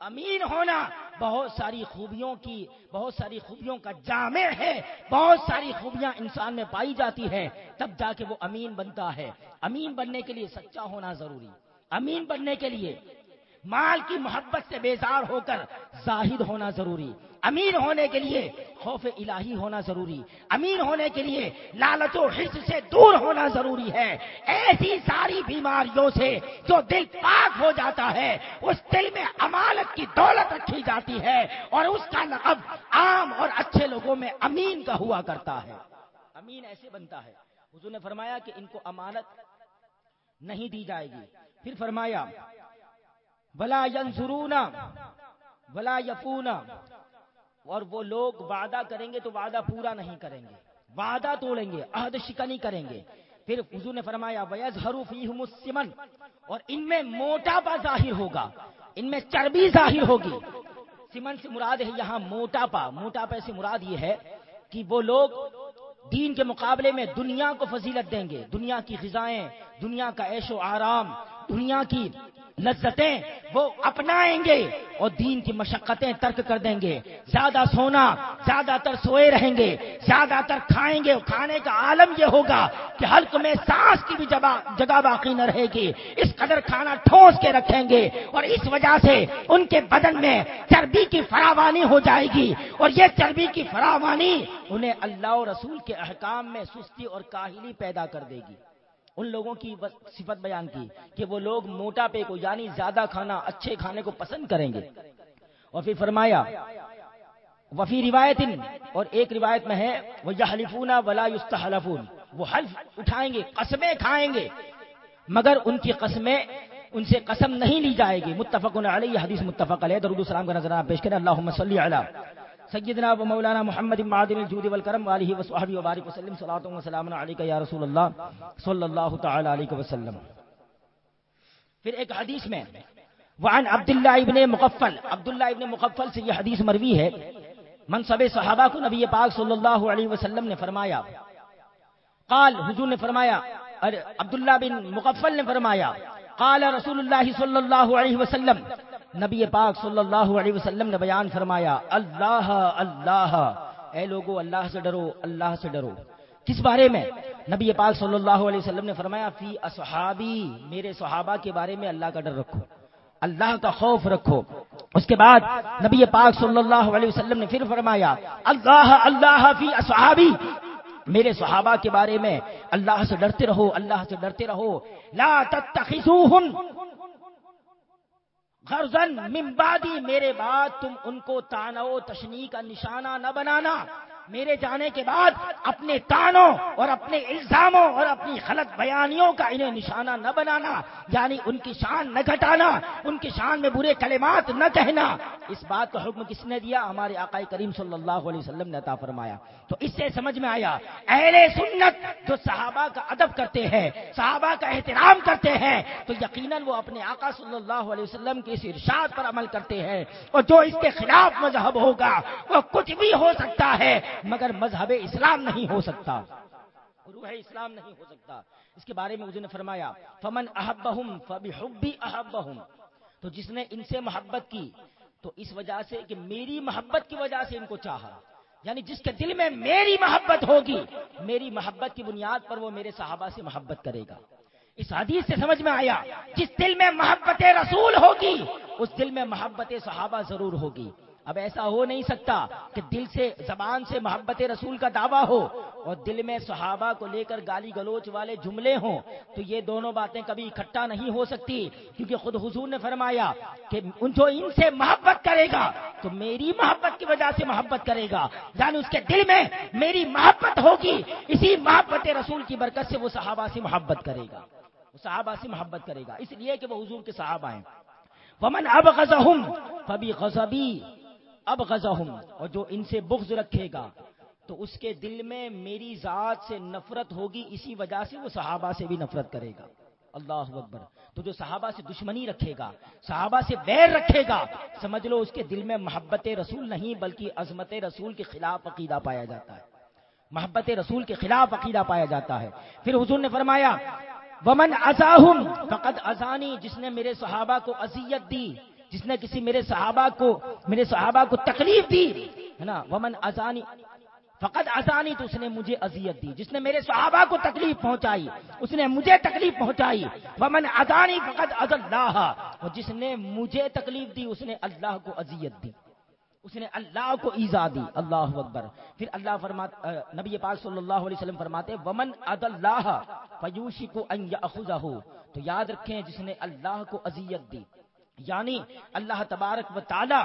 امین ہونا بہت ساری خوبیوں کی، بہت ساری خوبیوں کا جامع ہے۔ بہت ساری خوبیاں انسان میں پائی جاتی ہے تب جا کے وہ امین بنتا ہے۔ امین بننے کے لیے سچا ہونا ضروری۔ امین بننے کے لیے مال کی محبت سے بیزار ہو کر زاہد ہونا ضروری، امیر ہونے کے لیے خوف الہی ہونا ضروری، امیر ہونے کے لیے لالچ و حص سے دور ہونا ضروری ہے۔ ایسی ساری بیماریوں سے جو دل پاک ہو جاتا ہے، اس دل میں امانت کی دولت رکھی جاتی ہے اور اس کا لقب عام اور اچھے لوگوں میں امین کا ہوا کرتا ہے۔ امین ایسے بنتا ہے۔ حضور نے فرمایا کہ ان کو امانت نہیں دی جائے گی۔ پھر فرمایا بلا ینظرونا بلا یفونا۔ اور وہ لوگ وعدہ کریں گے تو وعدہ پورا نہیں کریں گے۔ وعدہ توڑیں گے، عہد شکنی کریں گے۔ پھر حضور نے فرمایا ویز حروف اور ان میں موٹاپا ظاہر ہوگا، ان میں چربی ظاہر ہوگی۔ سمن سے مراد ہے یہاں موٹاپا۔ موٹاپا سے مراد یہ ہے کہ وہ لوگ دین کے مقابلے میں دنیا کو فضیلت دیں گے۔ دنیا کی غذائیں، دنیا کا عیش و آرام، دنیا کی لذتیں وہ اپنائیں گے اور دین کی مشقتیں ترک کر دیں گے۔ زیادہ سونا، زیادہ تر سوئے رہیں گے، زیادہ تر کھائیں گے۔ کھانے کا عالم یہ ہوگا کہ حلق میں سانس کی بھی جگہ باقی نہ رہے گی۔ اس قدر کھانا ٹھوس کے رکھیں گے اور اس وجہ سے ان کے بدن میں چربی کی فراوانی ہو جائے گی۔ اور یہ چربی کی فراوانی انہیں اللہ اور رسول کے احکام میں سستی اور کاہلی پیدا کر دے گی۔ ان لوگوں کی صفت بیان کی کہ وہ لوگ موٹاپے کو یعنی زیادہ کھانا، اچھے کھانے کو پسند کریں گے۔ اور پھر فرمایا، وفی روایت اور ایک روایت میں ہے وہ یہ ولا یستحلفون وہ حلف اٹھائیں گے، قسمیں کھائیں گے، مگر ان کی قسمیں ان سے قسم نہیں لی جائے گی۔ متفق علیہ، حدیث متفق علیہ، درود السلام کا نظرانہ پیش کریں۔ اللہ صلی علی سیدنا و مولانا محمد معدن الجود والکرم علیہ وصحبہ وبارک وسلم صلاۃ و سلام علیک یا رسول اللہ صلی اللہ تعالی علیہ وسلم. پھر ایک حدیث میں، وعن عبداللہ ابن مقفل عبداللہ ابن مقفل سے یہ حدیث مروی ہے، منصب صحابہ کو نبی پاک صلی اللہ علیہ وسلم نے فرمایا، قال، حضور نے فرمایا، عبداللہ بن مقفل نے فرمایا، قال رسول اللہ صلی اللہ علیہ وسلم نبی پاک صلی اللہ علیہ وسلم نے بیان فرمایا، اللہ اللہ، اے لوگو، اللہ سے ڈرو، اللہ سے ڈرو۔ کس بارے میں؟ نبی پاک صلی اللہ علیہ وسلم نے فرمایا، فی اصحابی، میرے صحابہ کے بارے میں اللہ کا ڈر رکھو۔ اللہ کا خوف رکھو۔ اس کے بعد نبی پاک صلی اللہ علیہ وسلم نے پھر فرمایا، اللہ اللہ فی اصحابی، میرے صحابہ کے بارے میں اللہ سے ڈرتے رہو، اللہ سے ڈرتے رہو۔ لا تتخذوہم غرضن من بعدی میرے بعد تم ان کو تانو تشنی کا نشانہ نہ بنانا۔ میرے جانے کے بعد اپنے تانوں اور اپنے الزاموں اور اپنی غلط بیانیوں کا انہیں نشانہ نہ بنانا یعنی ان کی شان نہ گھٹانا، ان کی شان میں برے کلمات نہ کہنا۔ اس بات کا حکم کس نے دیا؟ ہمارے آقا کریم صلی اللہ علیہ وسلم نے عطا فرمایا۔ تو اس سے سمجھ میں آیا، اہل سنت جو صحابہ کا ادب کرتے ہیں، صحابہ کا احترام کرتے ہیں، تو یقیناً وہ اپنے آقا صلی اللہ علیہ وسلم کے اس ارشاد پر عمل کرتے ہیں۔ اور جو اس کے خلاف مذہب ہوگا، وہ کچھ بھی ہو سکتا ہے۔ مگر مذہب اسلام نہیں ہو سکتا۔ روح اسلام نہیں ہو سکتا۔ اس کے بارے میں نے فرمایا، فمن احبہم فبحبی احبہم تو جس نے ان سے محبت کی، تو اس وجہ سے کہ میری محبت کی وجہ سے ان کو چاہا۔ یعنی جس کے دل میں میری محبت ہوگی، میری محبت کی بنیاد پر وہ میرے صحابہ سے محبت کرے گا۔ اس حدیث سے سمجھ میں آیا، جس دل میں محبت رسول ہوگی، اس دل میں محبت صحابہ ضرور ہوگی۔ اب ایسا ہو نہیں سکتا کہ دل سے، زبان سے محبت رسول کا دعویٰ ہو اور دل میں صحابہ کو لے کر گالی گلوچ والے جملے ہوں تو یہ دونوں باتیں کبھی اکٹھا نہیں ہو سکتی کیونکہ خود حضور نے فرمایا کہ جو ان سے محبت کرے گا تو میری محبت کی وجہ سے محبت کرے گا۔ یعنی اس کے دل میں میری محبت ہوگی، اسی محبت رسول کی برکت سے وہ صحابہ سے محبت کرے گا۔ وہ صحابہ سے محبت کرے گا۔ اس لیے کہ وہ حضور کے صحابہ ہیں۔ ومن اب غزہم فبی غزبی اب غزہ اور جو ان سے بغض رکھے گا، تو اس کے دل میں میری ذات سے نفرت ہوگی، اسی وجہ سے وہ صحابہ سے بھی نفرت کرے گا۔ اللہ اکبر۔ تو جو صحابہ سے دشمنی رکھے گا، صحابہ سے بیر رکھے گا، سمجھ لو اس کے دل میں محبت رسول نہیں، بلکہ عظمت رسول کے خلاف عقیدہ پایا جاتا ہے۔ محبت رسول کے خلاف عقیدہ پایا جاتا ہے۔ پھر حضور نے فرمایا، ومن ازاہم فقط ازانی جس نے میرے صحابہ کو اذیت دی۔ جس نے کسی میرے صحابہ کو، میرے صحابہ کو تکلیف دی، ہے نا؟ ومن ازانی فقط ازانی تو اس نے مجھے اذیت دی۔ جس نے میرے صحابہ کو تکلیف پہنچائی، اس نے مجھے تکلیف پہنچائی۔ ومن ازانی فقط از اللہ اور جس نے مجھے تکلیف دی، اس نے اللہ کو اذیت دی۔ اس نے اللہ کو ایزا دی۔ اللہ اکبر۔ پھر اللہ فرمات نبی پاک صلی اللہ علیہ وسلم فرماتے ومن اد اللہ فیوشی کو تو یاد رکھیں، جس نے اللہ کو اذیت دی۔ یعنی اللہ تبارک و تعالی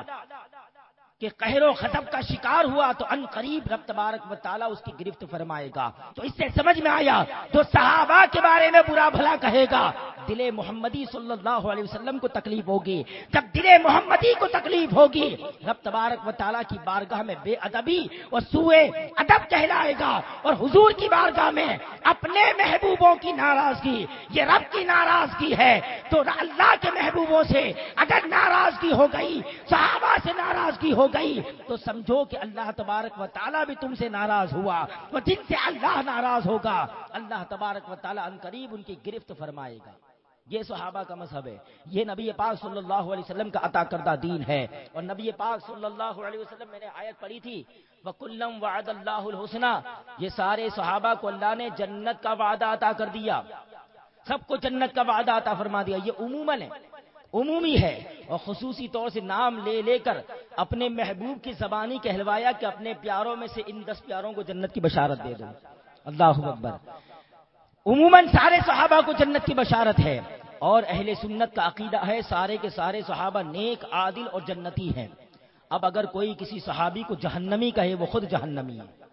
کہ قہر و خطب کا شکار ہوا تو ان قریب رب تبارک و تعالیٰ اس کی گرفت فرمائے گا۔ تو اس سے سمجھ میں آیا تو صحابہ کے بارے میں برا بھلا کہے گا، دل محمدی صلی اللہ علیہ وسلم کو تکلیف ہوگی۔ جب دل محمدی کو تکلیف ہوگی، رب تبارک و تعالیٰ کی بارگاہ میں بے ادبی اور سوئے ادب کہلائے گا اور حضور کی بارگاہ میں اپنے محبوبوں کی ناراضگی، یہ رب کی ناراضگی ہے۔ تو اللہ کے محبوبوں سے اگر ناراضگی ہو گئی، صحابہ سے ناراضگی ہو گئی تو سمجھو کہ اللہ تبارک و تعالیٰ بھی تم سے ناراض ہوا اور جن سے اللہ ناراض ہوگا، اللہ تبارک و تعالیٰ ان قریب ان کی گرفت فرمائے گا۔ یہ صحابہ کا مذہب ہے۔ یہ نبی پاک صلی اللہ علیہ وسلم کا عطا کردہ دین ہے۔ اور نبی پاک صلی اللہ علیہ وسلم، میں نے آیت پڑھی تھی وکلم وعد اللہ الحسنہ یہ سارے صحابہ کو اللہ نے جنت کا وعدہ عطا کر دیا۔ سب کو جنت کا وعدہ عطا فرما دیا۔ یہ عموماً ہے، عمومی ہے۔ اور خصوصی طور سے نام لے لے کر اپنے محبوب کی زبانی کہلوایا کہ اپنے پیاروں میں سے ان دس پیاروں کو جنت کی بشارت دے دو اللہ اکبر۔ عموماً سارے صحابہ کو جنت کی بشارت ہے اور اہل سنت کا عقیدہ ہے سارے کے سارے صحابہ نیک، عادل اور جنتی ہیں۔ اب اگر کوئی کسی صحابی کو جہنمی کہے، وہ خود جہنمی ہے۔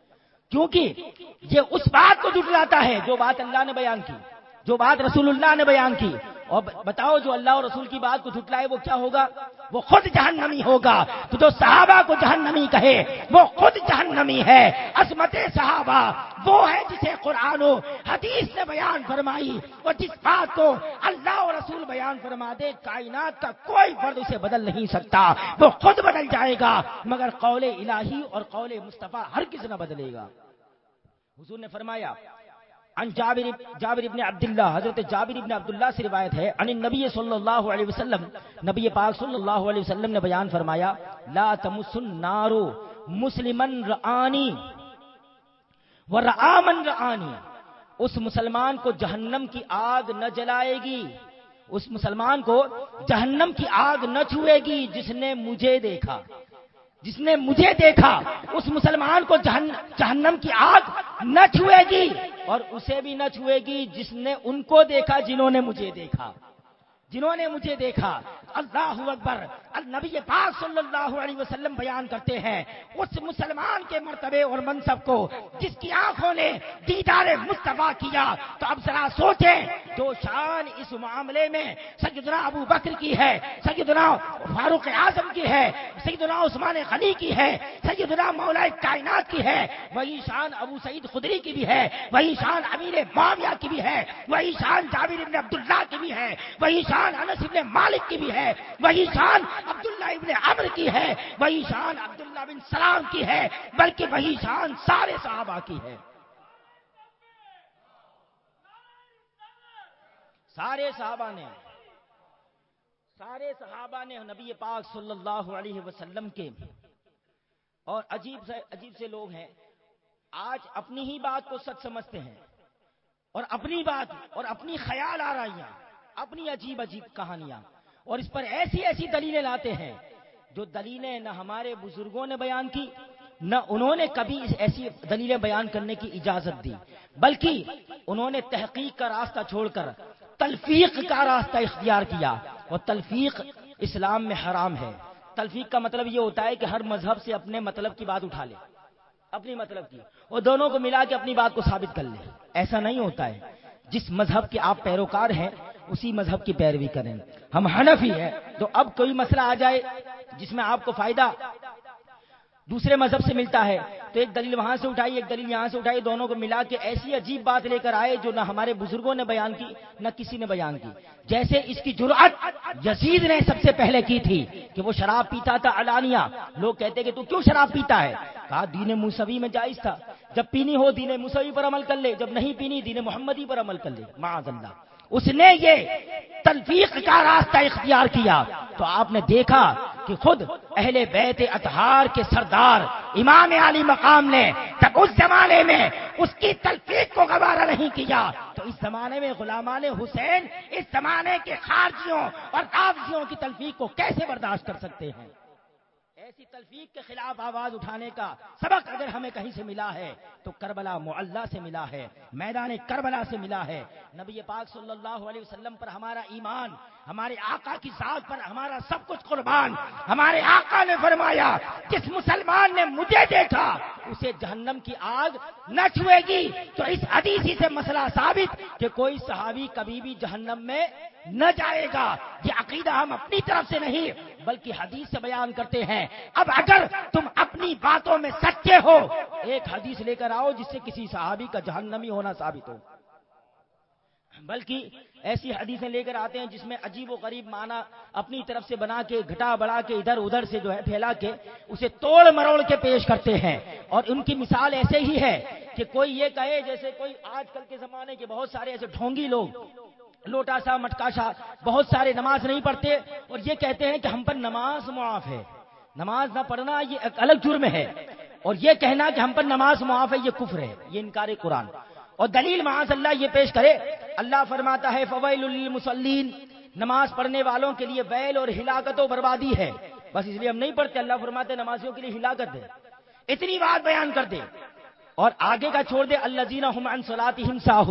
کیونکہ یہ اس بات کو جٹلاتا ہے جو بات اللہ نے بیان کی۔ جو بات رسول اللہ نے بیان کی۔ اور بتاؤ جو اللہ اور رسول کی بات کو جھٹلائے وہ کیا ہوگا؟ وہ خود جہنمی ہوگا۔ تو جو صحابہ کو جہنمی کہے، وہ خود جہنمی ہے۔ عصمت صحابہ وہ ہے جسے قرآن و حدیث نے بیان فرمائی۔ اور جس بات کو اللہ اور رسول بیان فرما دے، کائنات کا کوئی فرد اسے بدل نہیں سکتا۔ وہ خود بدل جائے گا، مگر قول الہی اور قول مصطفیٰ ہر کس نہ بدلے گا۔ حضور نے فرمایا ان جابر جابر ابن عبداللہ، حضرت جابر ابن عبداللہ سے روایت ہے ان نبی صلی اللہ علیہ وسلم، نبی پاک صلی اللہ علیہ وسلم نے بیان فرمایا، لا تمس النار مسلمن رآنی ورآمن رآنی، اس مسلمان کو جہنم کی آگ نہ جلائے گی، اس مسلمان کو جہنم کی آگ نہ چھوئے گی جس نے مجھے دیکھا۔ جس نے مجھے دیکھا، اس مسلمان کو جہنم کی آگ نہ چھوئے گی اور اسے بھی نہ چھوئے گی جس نے ان کو دیکھا، جنہوں نے مجھے دیکھا۔ جنہوں نے مجھے دیکھا، اللہ اکبر النبی پاک صلی اللہ علیہ وسلم بیان کرتے ہیں، اس مسلمان کے مرتبے اور منصب کو جس کی آنکھوں نے دیدار مصطفیٰ کیا، تو اب ذرا سوچیں، جو شان اس معاملے میں سیدنا ابو بکر کی ہے، سیدنا فاروق اعظم کی ہے، سیدنا عثمان غنی کی ہے، سیدنا مولا کائنات کی ہے، وہی شان ابو سعید خدری کی بھی ہے، وہی شان امیر معاویہ کی بھی ہے، وہی شان جابر ابن عبداللہ کی بھی ہے، وہی شان انس ابن مالک کی بھی ہے، وہی شان عبداللہ ابن عمر کی ہے، وہی شان عبداللہ بن سلام کی ہے، بلکہ وہی شان سارے صحابہ کی ہے۔ سارے صحابہ نے، سارے صحابہ نے نبی پاک صلی اللہ علیہ وسلم کے، اور عجیب سے عجیب سے لوگ ہیں۔ آج اپنی ہی بات کو سچ سمجھتے ہیں، اور اپنی بات اور اپنی خیال آ رہی ہیں اپنی عجیب عجیب کہانیاں اور اس پر ایسی ایسی دلیلیں لاتے ہیں جو دلیلیں نہ ہمارے بزرگوں نے بیان کی، نہ انہوں نے کبھی ایسی دلیلیں بیان کرنے کی اجازت دی، بلکہ انہوں نے تحقیق کا راستہ چھوڑ کر تلفیق کا راستہ اختیار کیا۔ اور تلفیق اسلام میں حرام ہے۔ تلفیق کا مطلب یہ ہوتا ہے کہ ہر مذہب سے اپنے مطلب کی بات اٹھا لے، اپنی مطلب کی، اور دونوں کو ملا کے اپنی بات کو ثابت کر لے۔ ایسا نہیں ہوتا ہے۔ جس مذہب کے آپ پیروکار ہیں اسی مذہب کی پیروی کریں۔ ہم حنفی ہیں، تو اب کوئی مسئلہ آ جائے جس میں آپ کو فائدہ دوسرے مذہب سے ملتا ہے، تو ایک دلیل وہاں سے اٹھائی، ایک دلیل یہاں سے اٹھائی، دونوں کو ملا کے ایسی عجیب بات لے کر آئے جو نہ ہمارے بزرگوں نے بیان کی، نہ کسی نے بیان کی۔ جیسے اس کی جرأت یزید نے سب سے پہلے کی تھی کہ وہ شراب پیتا تھا، علانیہ۔ لوگ کہتے کہ تو کیوں شراب پیتا ہے؟ کہا، دین موسوی میں جائز تھا۔ جب پینی ہو، دین موسوی پر عمل کر لے، جب نہیں پینی، دین محمدی پر عمل کر لے۔ معاذ اللہ۔ اس نے یہ تلفیق کا راستہ اختیار کیا تو آپ نے دیکھا کہ خود اہل بیت اطہار کے سردار امام علی مقام نے تب اس زمانے میں اس کی تلفیق کو گوارا نہیں کیا تو اس زمانے میں غلامان حسین اس زمانے کے خارجیوں اور قابضیوں کی تلفیق کو کیسے برداشت کر سکتے ہیں؟ ایسی تلفیق کے خلاف آواز اٹھانے کا سبق اگر ہمیں کہیں سے ملا ہے تو کربلا معلہ سے ملا ہے، میدان کربلا سے ملا ہے۔ نبی پاک صلی اللہ علیہ وسلم پر ہمارا ایمان، ہمارے آقا کی ذات پر ہمارا سب کچھ قربان، ہمارے آقا نے فرمایا، جس مسلمان نے مجھے دیکھا اسے جہنم کی آگ نہ چھوئے گی۔ تو اس حدیثی سے مسئلہ ثابت کہ کوئی صحابی کبھی بھی جہنم میں نہ جائے گا۔ یہ عقیدہ ہم اپنی طرف سے نہیں، بلکہ حدیث سے بیان کرتے ہیں۔ اب اگر تم اپنی باتوں میں سچے ہو، ایک حدیث لے کر آؤ جس سے کسی صحابی کا جہنمی ہونا ثابت ہو۔ بلکہ ایسی حدیثیں لے کر آتے ہیں جس میں عجیب و غریب معنی اپنی طرف سے بنا کے، گھٹا بڑھا کے، ادھر ادھر سے جو ہے پھیلا کے اسے توڑ مروڑ کے پیش کرتے ہیں۔ اور ان کی مثال ایسے ہی ہے کہ کوئی یہ کہے جیسے کوئی آج کل کے زمانے کے بہت سارے ایسے ڈھونگی لوگ، لوٹا سا، مٹکا سا، بہت سارے نماز نہیں پڑھتے اور یہ کہتے ہیں کہ ہم پر نماز معاف ہے۔ نماز نہ پڑھنا یہ ایک الگ جرم ہے۔ اور یہ کہنا کہ ہم پر نماز معاف ہے، یہ کفر ہے، یہ انکار قرآن۔ اور دلیل معاذ اللہ یہ پیش کرے، اللہ فرماتا ہے فویل المسلین نماز پڑھنے والوں کے لیے بیل اور ہلاکت و بربادی ہے۔ بس اس لیے ہم نہیں پڑھتے، اللہ فرماتے نمازیوں کے لیے ہلاکت ہے۔ اتنی بات بیان کر دے۔ اور آگے کا چھوڑ دے اللہ جینا ہمسا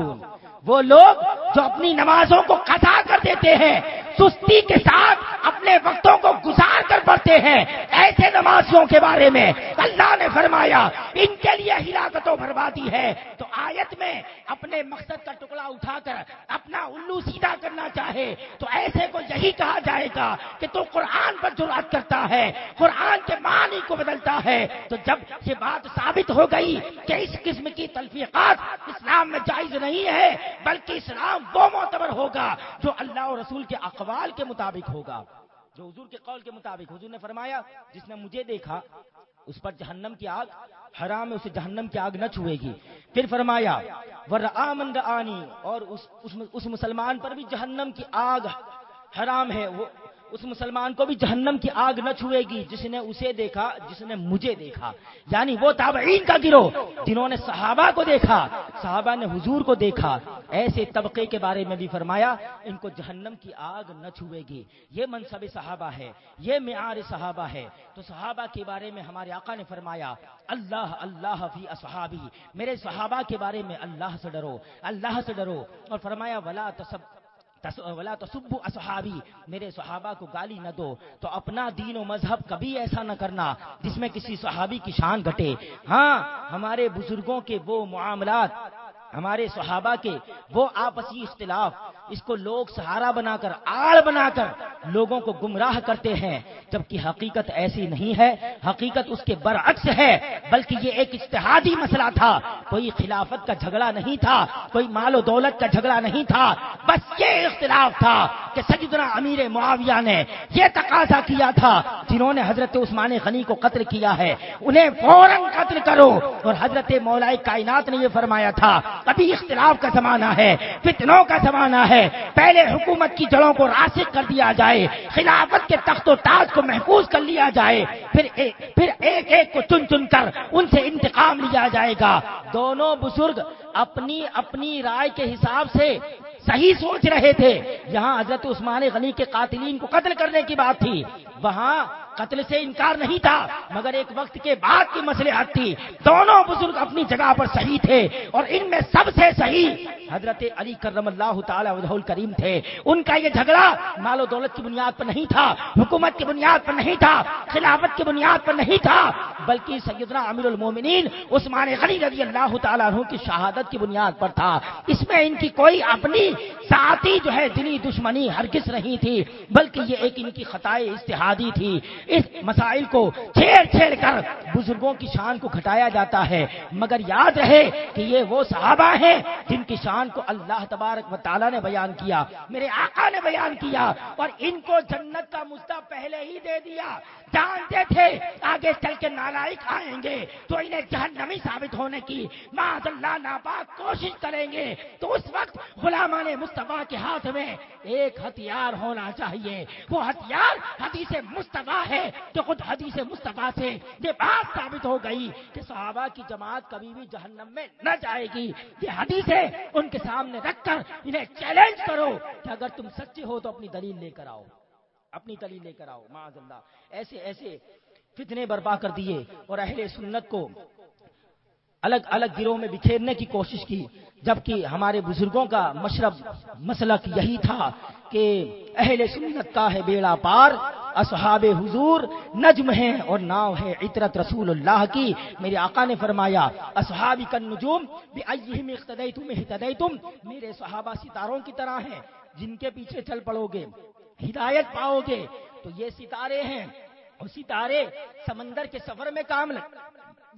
وہ لوگ جو اپنی نمازوں کو قطع کر دیتے ہیں سستی کے ساتھ اپنے وقتوں کو گزار کر پڑھتے ہیں۔ ایسے نمازیوں کے بارے میں اللہ نے فرمایا، ان کے لیے ہلاکت و بربادی ہے۔ تو آیت میں اپنے مقصد کا ٹکڑا اٹھا کر اپنا الو سیدھا کرنا چاہے، تو ایسے کو یہی کہا جائے گا کہ تو قرآن پر جرات کرتا ہے، قرآن کے معنی کو بدلتا ہے۔ تو جب یہ بات ثابت ہو گئی کہ اس قسم کی تلفیقات اسلام میں جائز نہیں ہے، بلکہ اسلام وہ معتبر ہوگا جو اللہ اور رسول کے اقوال کے مطابق ہوگا۔ جو حضور کے قول کے مطابق حضور نے فرمایا جس نے مجھے دیکھا اس پر جہنم کی آگ حرام اسے جہنم کی آگ نہ چھوئے گی۔ پھر فرمایا ور آمند آنی اور اس, اس, اس مسلمان پر بھی جہنم کی آگ حرام ہے وہ اس مسلمان کو بھی جہنم کی آگ نہ چھوئے گی، جس نے اسے دیکھا، جس نے مجھے دیکھا۔ یعنی وہ تابعین کا گروہ جنہوں نے صحابہ کو دیکھا، صحابہ نے حضور کو دیکھا۔ ایسے طبقے کے بارے میں بھی فرمایا، ان کو جہنم کی آگ نہ چھوئے گی۔ یہ منصب صحابہ ہے، یہ معیار صحابہ ہے۔ تو صحابہ کے بارے میں ہمارے آقا نے فرمایا، اللہ اللہ فی اصحابی۔ میرے صحابہ کے بارے میں اللہ سے ڈرو، اللہ سے ڈرو۔ اور فرمایا، ولا تصب ولا تو سب اصحابی، میرے صحابہ کو گالی نہ دو۔ تو اپنا دین و مذہب کبھی ایسا نہ کرنا جس میں کسی صحابی کی شان گھٹے۔ ہاں ہمارے بزرگوں کے وہ معاملات ہمارے صحابہ کے وہ آپسی اختلاف، اس کو لوگ سہارا بنا کر آڑ بنا کر لوگوں کو گمراہ کرتے ہیں، جبکہ حقیقت ایسی نہیں ہے۔ حقیقت اس کے برعکس ہے، بلکہ یہ ایک اشتہادی مسئلہ تھا۔ کوئی خلافت کا جھگڑا نہیں تھا، کوئی مال و دولت کا جھگڑا نہیں تھا۔ بس یہ اختلاف تھا کہ سجدنا امیر معاویہ نے یہ تقاضا کیا تھا، جنہوں نے حضرت عثمان غنی کو قتل کیا ہے۔ انہیں فوراً قتل کرو۔ اور حضرت مولا کائنات نے یہ فرمایا تھا ابھی اختلاف کا زمانہ ہے، فتنوں کا زمانہ ہے۔ پہلے حکومت کی جڑوں کو راسک کر دیا جائے، خلافت کے تخت و تاج کو محفوظ کر لیا جائے، پھر پھر ایک ایک کو چن چن کر ان سے انتقام لیا جائے گا۔ دونوں بزرگ اپنی اپنی رائے کے حساب سے صحیح سوچ رہے تھے۔ یہاں حضرت عثمان غنی کے قاتلین کو قتل کرنے کی بات تھی۔ وہاں قتل سے انکار نہیں تھا، مگر ایک وقت کے بعد کی مسئلے حد تھی۔ دونوں بزرگ اپنی جگہ پر صحیح تھے اور ان میں سب سے صحیح حضرت علی کرم اللہ تعالی کریم تھے۔ ان کا یہ جھگڑا مال و دولت کی بنیاد پر نہیں تھا، حکومت کی بنیاد پر نہیں تھا، خلافت کی بنیاد پر نہیں تھا، بلکہ سیدنا امیر المومنین عثمان غنی رضی اللہ تعالیٰ عنہ کی شہادت کی بنیاد پر تھا۔ اس میں ان کی کوئی اپنی ساتھی جو ہے دلی دشمنی ہرگز نہیں تھی، بلکہ یہ ایک ان کی خطائے اشتہادی تھی۔ اس مسائل کو چھیڑ چھیڑ کر بزرگوں کی شان کو گھٹایا جاتا ہے۔ مگر یاد رہے کہ یہ وہ صحابہ ہیں جن کی شان کو اللہ تبارک و تعالیٰ نے بیان کیا، میرے آقا نے بیان کیا اور ان کو جنت کا مستہ پہلے ہی دے دیا۔ جانتے تھے آگے چل کے نالائک آئیں گے تو انہیں جہنمی ثابت ہونے کی معذ اللہ ناپاک کوشش کریں گے۔ تو اس وقت غلامان مصطفیٰ کے ہاتھ میں ایک ہتھیار ہونا چاہیے۔ وہ ہتھیار حدیث مصطفیٰ ہے کہ خود حدیث مصطفیٰ سے یہ بات ثابت ہو گئی کہ صحابہ کی جماعت کبھی بھی جہنم میں نہ جائے گی۔ یہ حدیث ہے، ان کے سامنے رکھ کر انہیں چیلنج کرو کہ اگر تم سچے ہو تو اپنی دلیل لے کر آؤ۔ اپنی دلیل لے کر آؤ معاذ اللہ۔ ایسے ایسے فتنے برپا کر دیے اور اہل سنت کو الگ الگ گروہ میں بکھیرنے کی کوشش کی، جبکہ ہمارے بزرگوں کا مشرب مسلک یہی تھا کہ اہل سنت کا ہے بیڑا پار، اصحاب حضور نجم ہیں اور ناؤ ہے عطرت رسول اللہ کی۔ میرے آقا نے فرمایا، اصحابی کن نجوم تم میرے صحابہ ستاروں کی طرح ہیں، جن کے پیچھے چل پڑو گے، ہدایت پاؤ گے۔ تو یہ ستارے ہیں، اور ستارے سمندر کے سفر میں کام لگ،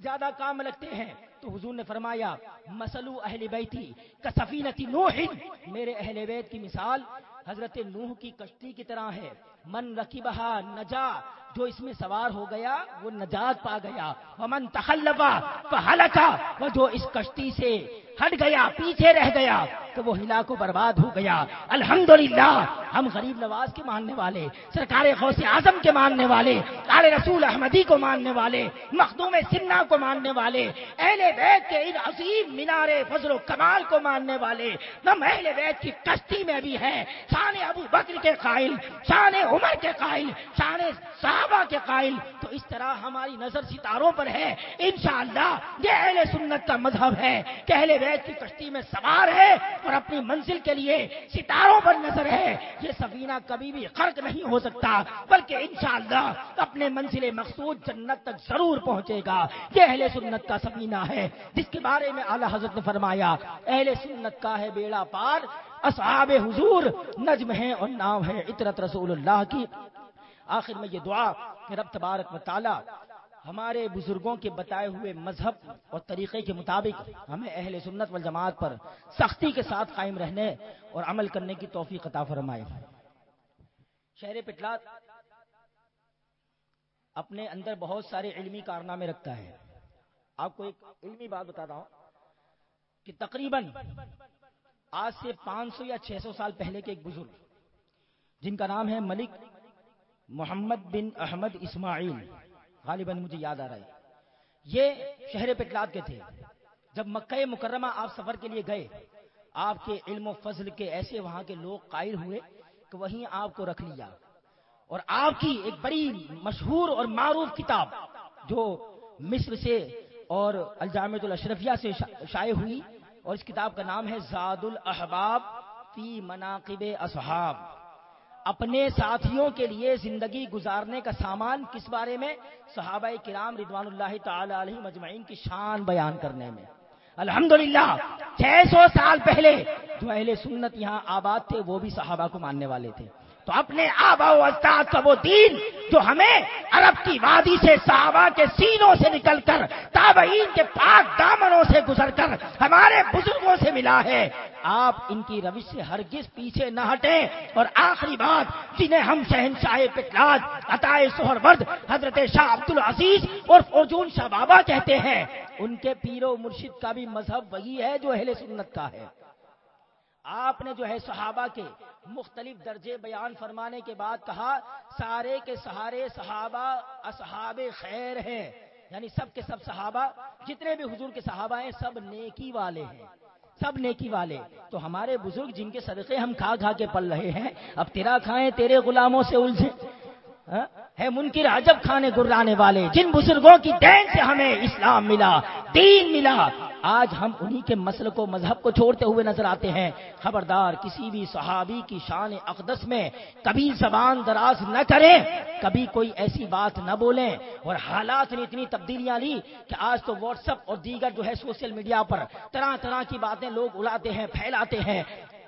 زیادہ کام لگتے ہیں۔ تو حضور نے فرمایا، مسلو اہل بیتی کا سفینتی نوح۔ میرے اہل بیت کی مثال حضرت نوح کی کشتی کی طرح ہے۔ من رکی بہا نجا، جو اس میں سوار ہو گیا، وہ نجات پا گیا۔ من تخلبا تو ہلکا وہ جو اس کشتی سے ہٹ گیا، پیچھے رہ گیا، تو وہ ہلا کو برباد ہو گیا۔ الحمدللہ، ہم غریب نواز کے ماننے والے، سرکار غوث اعظم کے ماننے والے، آل رسول احمدی کو ماننے والے، مخدوم سنہ کو ماننے والے، اہل بیت کے ان عظیم مینار فضل و کمال کو ماننے والے۔ ہم اہل بیت کی کشتی میں بھی ہیں۔ شان ابو بکر کے قائل، شان عمر کے قائل شان صحابہ کے قائل۔ تو اس طرح ہماری نظر ستاروں پر ہے۔ انشاءاللہ یہ اہل سنت کا مذہب ہے کہ اہل بیت کی کشتی میں سوار ہے اور اپنی منزل کے لیے ستاروں پر نظر ہے۔ یہ سفینہ کبھی بھی خرق نہیں ہو سکتا، بلکہ انشاءاللہ اپنے منزل مقصود جنت تک ضرور پہنچے گا۔ یہ اہل سنت کا سفینہ ہے، جس کے بارے میں اعلی حضرت نے فرمایا، اہل سنت کا ہے بیڑا پار اصحاب حضور نجم ہے اور نام ہے اطرت رسول اللہ کی۔ آخر میں یہ دعا کہ رب تبارک و تعالی ہمارے بزرگوں کے بتائے ہوئے مذہب اور طریقے کے مطابق ہمیں اہل سنت والجماعت پر سختی کے ساتھ قائم رہنے اور عمل کرنے کی توفیق عطا فرمائے۔ شہر پٹلات اپنے اندر بہت سارے علمی کارنامے رکھتا ہے۔ آپ کو ایک علمی بات بتاتا ہوں کہ تقریباً آج سے پانچ سو یا چھ سو سال پہلے کے ایک بزرگ جن کا نام ہے ملک محمد بن احمد اسماعیل۔ غالباً مجھے یاد آ رہا ہے۔ یہ شہر پٹلات کے تھے۔ جب مکہ مکرمہ آپ سفر کے لیے گئے، آپ کے علم و فضل کے ایسے وہاں کے لوگ قائل ہوئے کہ وہیں آپ کو رکھ لیا۔ اور آپ کی ایک بڑی مشہور اور معروف کتاب جو مصر سے اور الجامع الاشرفیہ سے شائع ہوئی اور اس کتاب کا نام ہے زاد الاحباب فی مناقب اصحاب۔ اپنے ساتھیوں کے لیے زندگی گزارنے کا سامان کس بارے میں؟ صحابہ کرام رضوان اللہ تعالی علیہ مجمعین کی شان بیان کرنے میں۔ الحمدللہ، چھ سو سال پہلے جو اہل سنت یہاں آباد تھے، وہ بھی صحابہ کو ماننے والے تھے۔ تو اپنے آبا و اجداد کا وہ دین جو ہمیں عرب کی وادی سے صحابہ کے سینوں سے نکل کر تابعین کے پاک دامنوں سے گزر کر ہمارے بزرگوں سے ملا ہے۔ آپ ان کی روش سے ہرگز پیچھے نہ ہٹیں۔ اور آخری بات، جنہیں ہم شہنشاہ پٹلاج عطائے سہر ورد، حضرت شاہ عبد العزیز اور ارجون شاہ بابا کہتے ہیں، ان کے پیر و مرشد کا بھی مذہب وہی ہے جو اہل سنت کا ہے۔ آپ نے جو ہے صحابہ کے مختلف درجے بیان فرمانے کے بعد کہا، سارے کے سہارے صحابہ اصحاب خیر ہیں۔ یعنی سب کے سب صحابہ، جتنے بھی حضور کے صحابہ ہیں، سب نیکی والے ہیں۔ سب نیکی والے۔ تو ہمارے بزرگ جن کے صدقے ہم کھا کھا کے پل رہے ہیں، اب تیرا کھائیں، تیرے غلاموں سے الجھے ہاں؟ ہے منکر عجب کھانے گرانے والے۔ جن بزرگوں کی دین سے ہمیں اسلام ملا، دین ملا۔ آج ہم انہی کے مسل کو، مذہب کو چھوڑتے ہوئے نظر آتے ہیں۔ خبردار، کسی بھی صحابی کی شان اقدس میں کبھی زبان دراز نہ کریں، کبھی کوئی ایسی بات نہ بولیں۔ اور حالات نے اتنی تبدیلیاں لی کہ آج تو واٹس اپ اور دیگر جو ہے سوشل میڈیا پر طرح طرح کی باتیں لوگ اڑاتے ہیں، پھیلاتے ہیں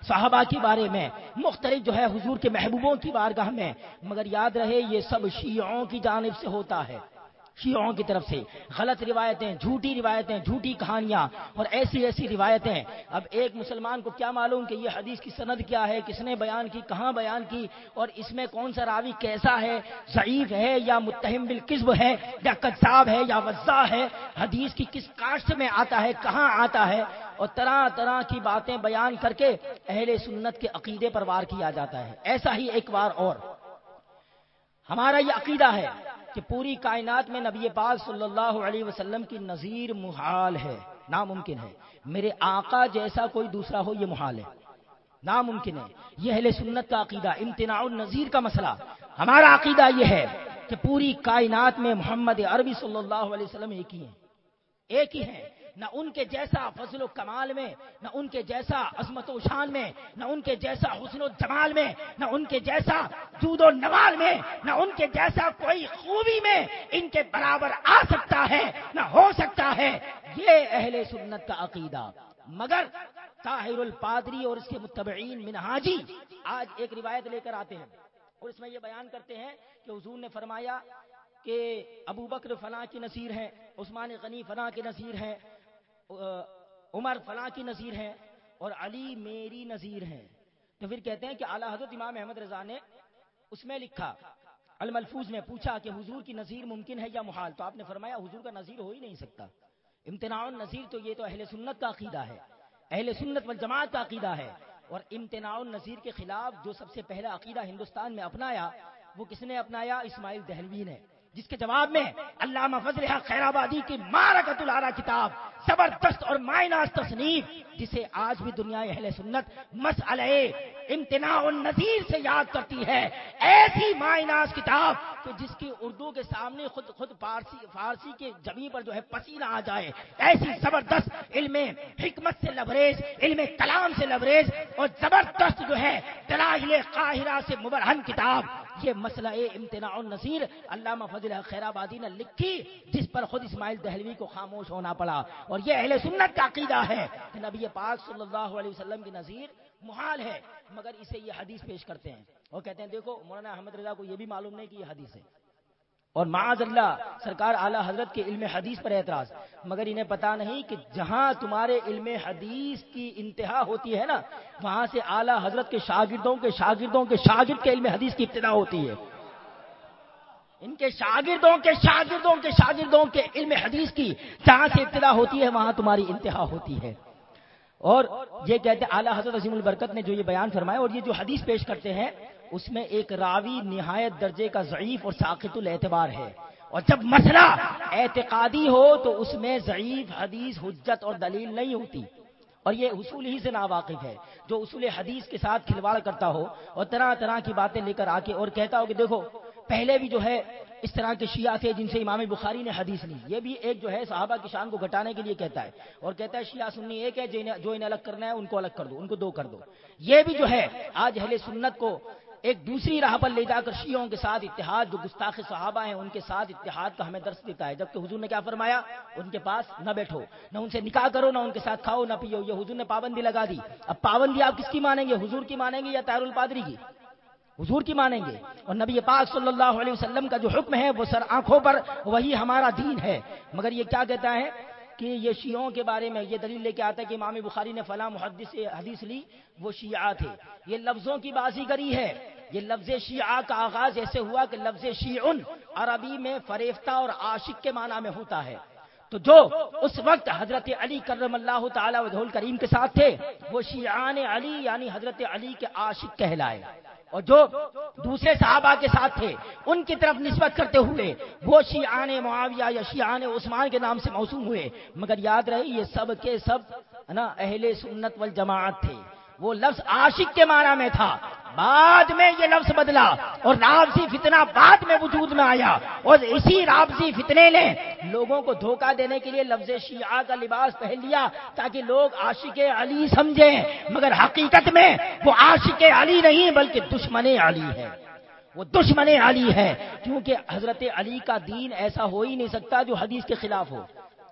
صحابہ کے بارے میں۔ مختلف جو ہے حضور کے محبوبوں کی بارگاہ میں۔ مگر یاد رہے، یہ سب شیعوں کی جانب سے ہوتا ہے۔ شیعوں کی طرف سے۔ غلط روایتیں، جھوٹی روایتیں، جھوٹی کہانیاں اور ایسی ایسی روایتیں۔ اب ایک مسلمان کو کیا معلوم کہ یہ حدیث کی سند کیا ہے، کس نے بیان کی، کہاں بیان کی اور اس میں کون سا راوی کیسا ہے، ضعیف ہے یا متہم بالکزب ہے، یا کذاب ہے، یا وضاح ہے۔ حدیث کی کس کاسٹ میں آتا ہے، کہاں آتا ہے؟ اور طرح طرح کی باتیں بیان کر کے اہل سنت کے عقیدے پر وار کیا جاتا ہے۔ ایسا ہی ایک بار اور۔ ہمارا یہ عقیدہ ہے کہ پوری کائنات میں نبی پاک صلی اللہ علیہ وسلم کی نظیر محال ہے، ناممکن ہے۔ میرے آقا جیسا کوئی دوسرا ہو، یہ محال ہے۔ ناممکن ہے۔ یہ اہل سنت کا عقیدہ، امتناع النظیر کا مسئلہ۔ ہمارا عقیدہ یہ ہے کہ پوری کائنات میں محمد عربی صلی اللہ علیہ وسلم ایک ہی ہیں۔ ایک ہی ہیں۔ نہ ان کے جیسا فضل و کمال میں، نہ ان کے جیسا عظمت و شان میں، نہ ان کے جیسا حسن و جمال میں، نہ ان کے جیسا دود و نوال میں، نہ ان کے جیسا کوئی خوبی میں ان کے برابر آ سکتا ہے، نہ ہو سکتا ہے۔ یہ اہل سنت کا عقیدہ۔ مگر طاہر الپادری اور اس کے متبعین منہاجی آج ایک روایت لے کر آتے ہیں۔ اور اس میں یہ بیان کرتے ہیں کہ حضور نے فرمایا کہ ابو بکر فلاں کی نصیر ہے، عثمان غنی فلاں کی نصیر ہے عمر فلاں کی نظیر ہے اور علی میری نظیر ہے تو پھر کہتے ہیں کہ اعلیٰ حضرت امام احمد رضا نے اس میں لکھا، الملفوظ میں پوچھا کہ حضور کی نظیر ممکن ہے یا محال؟ تو آپ نے فرمایا حضور کا نظیر ہو ہی نہیں سکتا۔ امتناع نظیر تو یہ تو اہل سنت کا عقیدہ ہے۔ اہل سنت والجماعت کا عقیدہ ہے۔ اور امتناع نظیر کے خلاف جو سب سے پہلا عقیدہ ہندوستان میں اپنایا، وہ کس نے اپنایا؟ اسماعیل دہلوی نے۔ جس کے جواب میں علامہ فضل خیر آبادی کی مارکت الارا کتاب، زبردست اور مائناس تصنیف، جسے آج بھی دنیا اہل سنت مسئلہ امتناع النظیر سے یاد کرتی ہے، ایسی مائناس کتاب کہ جس کی اردو کے سامنے خود خود فارسی فارسی کے جمی پر جو ہے پسینہ آ جائے، ایسی زبردست علم حکمت سے لبریز، علم کلام سے لبریز اور زبردست جو ہے دلائل قاہرہ سے مبرہن کتاب یہ مسئلہ امتناع النظیر علامہ فضل خیر آبادی نے لکھی، جس پر خود اسماعیل دہلوی کو خاموش ہونا پڑا۔ اور یہ اہل سنت کا عقیدہ ہے کہ نبی پاک صلی اللہ علیہ وسلم کی نظیر محال ہے، مگر اسے یہ حدیث پیش کرتے ہیں۔ اور کہتے ہیں، دیکھو مولانا احمد رضا کو یہ بھی معلوم نہیں کہ یہ حدیث ہے۔ اور معاذ اللہ، سرکار اعلیٰ حضرت کے علم حدیث پر اعتراض۔ مگر انہیں پتا نہیں کہ جہاں تمہارے علم حدیث کی انتہا ہوتی ہے نا، وہاں سے اعلیٰ حضرت کے شاگردوں کے شاگردوں کے شاگرد کے علم حدیث کی ابتدا ہوتی ہے۔ ان کے شاگردوں کے شاگردوں کے شاگردوں کے علم حدیث کی جہاں سے ابتدا ہوتی ہے، وہاں تمہاری انتہا ہوتی ہے۔ اور یہ کہتے ہیں، اعلیٰ حضرت عظیم البرکت نے جو یہ بیان فرمایا اور یہ جو حدیث پیش کرتے ہیں اس میں ایک راوی نہایت درجے کا ضعیف اور ساقت الاعتبار ہے۔ اور جب مسئلہ اعتقادی ہو تو اس میں ضعیف حدیث، حجت اور دلیل نہیں ہوتی۔ اور یہ اصول ہی سے ناواقف ہے۔ جو اصول حدیث کے ساتھ کھلواڑ کرتا ہو اور طرح طرح کی باتیں لے کر آ کے اور کہتا ہو کہ دیکھو، پہلے بھی جو ہے اس طرح کے شیعہ تھے جن سے امام بخاری نے حدیث لی۔ یہ بھی ایک جو ہے صحابہ کی شان کو گھٹانے کے لیے کہتا ہے۔ اور کہتا ہے، شیعہ سنی ایک ہے جو انہیں الگ کرنا ہے، ان کو الگ کر دو، ان کو دو کر دو۔ یہ بھی جو ہے، آج اہل سنت کو ایک دوسری راہ پر لے جا کر شیعوں کے ساتھ اتحاد، جو گستاخ صحابہ ہیں، ان کے ساتھ اتحاد کا ہمیں درس دیتا ہے۔ جبکہ حضور نے کیا فرمایا؟ ان کے پاس نہ بیٹھو، نہ ان سے نکاح کرو، نہ ان کے ساتھ کھاؤ، نہ پیو۔ یہ حضور نے پابندی لگا دی۔ اب پابندی آپ کس کی مانیں گے؟ حضور کی مانیں گے یا تیر الپادری کی؟ حضور کی مانیں گے۔ اور نبی پاک صلی اللہ علیہ وسلم کا جو حکم ہے، وہ سر آنکھوں پر، وہی ہمارا دین ہے۔ مگر یہ کیا کہتا ہے؟ کہ یہ شیعوں کے بارے میں یہ دلیل لے کے آتا ہے کہ امام بخاری نے فلاں محدث سے حدیث لی، وہ شیعہ تھے۔ یہ لفظوں کی بازی کری ہے۔ یہ لفظ شیعہ کا آغاز ایسے ہوا کہ لفظ شیعن عربی میں فریفتہ اور عاشق کے معنی میں ہوتا ہے۔ تو جو اس وقت حضرت علی کرم اللہ تعالی وجہ کریم کے ساتھ تھے، وہ شیعان علی یعنی حضرت علی کے عاشق کہلائے۔ اور جو دوسرے صحابہ کے ساتھ تھے، ان کی طرف نسبت کرتے ہوئے، وہ شیعان معاویہ یا شیعان عثمان کے نام سے موسوم ہوئے۔ مگر یاد رہے، یہ سب کے سب نا، اہل سنت والجماعت تھے۔ وہ لفظ عاشق کے معنی میں تھا۔ بعد میں یہ لفظ بدلا اور رابضی فتنہ بعد میں وجود میں آیا۔ اور اسی رابضی فتنے نے لوگوں کو دھوکہ دینے کے لیے لفظ شیعہ کا لباس پہن لیا تاکہ لوگ عاشق علی سمجھیں۔ مگر حقیقت میں وہ عاشق علی نہیں بلکہ دشمن علی ہے۔ وہ دشمن علی ہے۔ کیونکہ حضرت علی کا دین ایسا ہو ہی نہیں سکتا جو حدیث کے خلاف ہو۔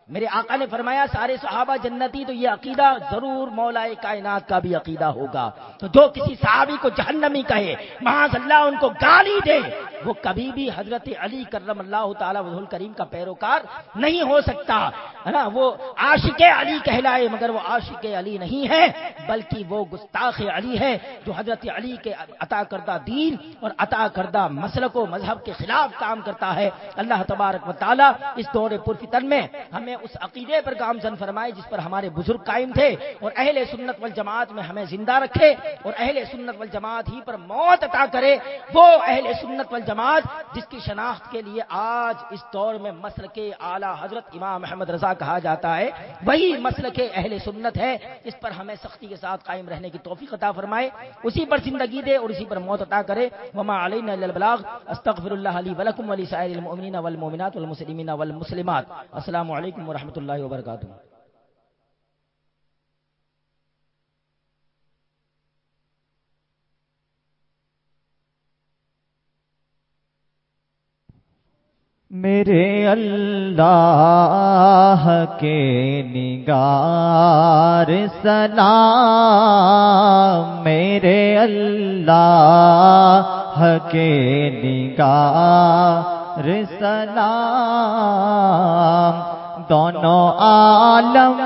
میرے آقا نے فرمایا، سارے صحابہ جنتی، تو یہ عقیدہ ضرور مولا کائنات کا بھی عقیدہ ہوگا۔ تو جو کسی صحابی کو جہنمی کہے محاذ اللہ ان کو گالی دے، وہ کبھی بھی حضرت علی کرم اللہ تعالیٰ وضول کریم کا پیروکار نہیں ہو سکتا۔ ہے نا؟ وہ عاشق علی کہلائے، مگر وہ عاشق علی نہیں ہے، بلکہ وہ گستاخ علی ہے، جو حضرت علی کے عطا کردہ دین اور عطا کردہ مسلک و مذہب کے خلاف کام کرتا ہے۔ اللہ تبارک و تعالیٰ اس دور پرفتن میں ہمیں اس عقیدے پر گامزن فرمائے جس پر ہمارے بزرگ قائم تھے اور اہل سنت والجماعت میں ہمیں زندہ رکھے اور اہل سنت والجماعت ہی پر موت عطا کرے، وہ اہل سنت والجماعت جس کی شناخت کے لیے آج اس دور میں مسل کے اعلیٰ حضرت امام محمد رضا کہا جاتا ہے، وہی مسل کے اہل سنت ہے اس پر ہمیں سختی کے ساتھ قائم رہنے کی توفیق عطا فرمائے، اسی پر زندگی دے اور اسی پر موت عطا کرے۔ وما علینا البلاغ، استغفر اللہ علی ولکم ولی سائر المؤمنین والمؤمنات والمسلمین والمسلمات۔ السلام علیکم علیکم ورحمۃ اللہ وبرکاتہ۔ میرے اللہ کے نگار سلام۔ میرے اللہ کے نگار سلام۔ دونوں عالم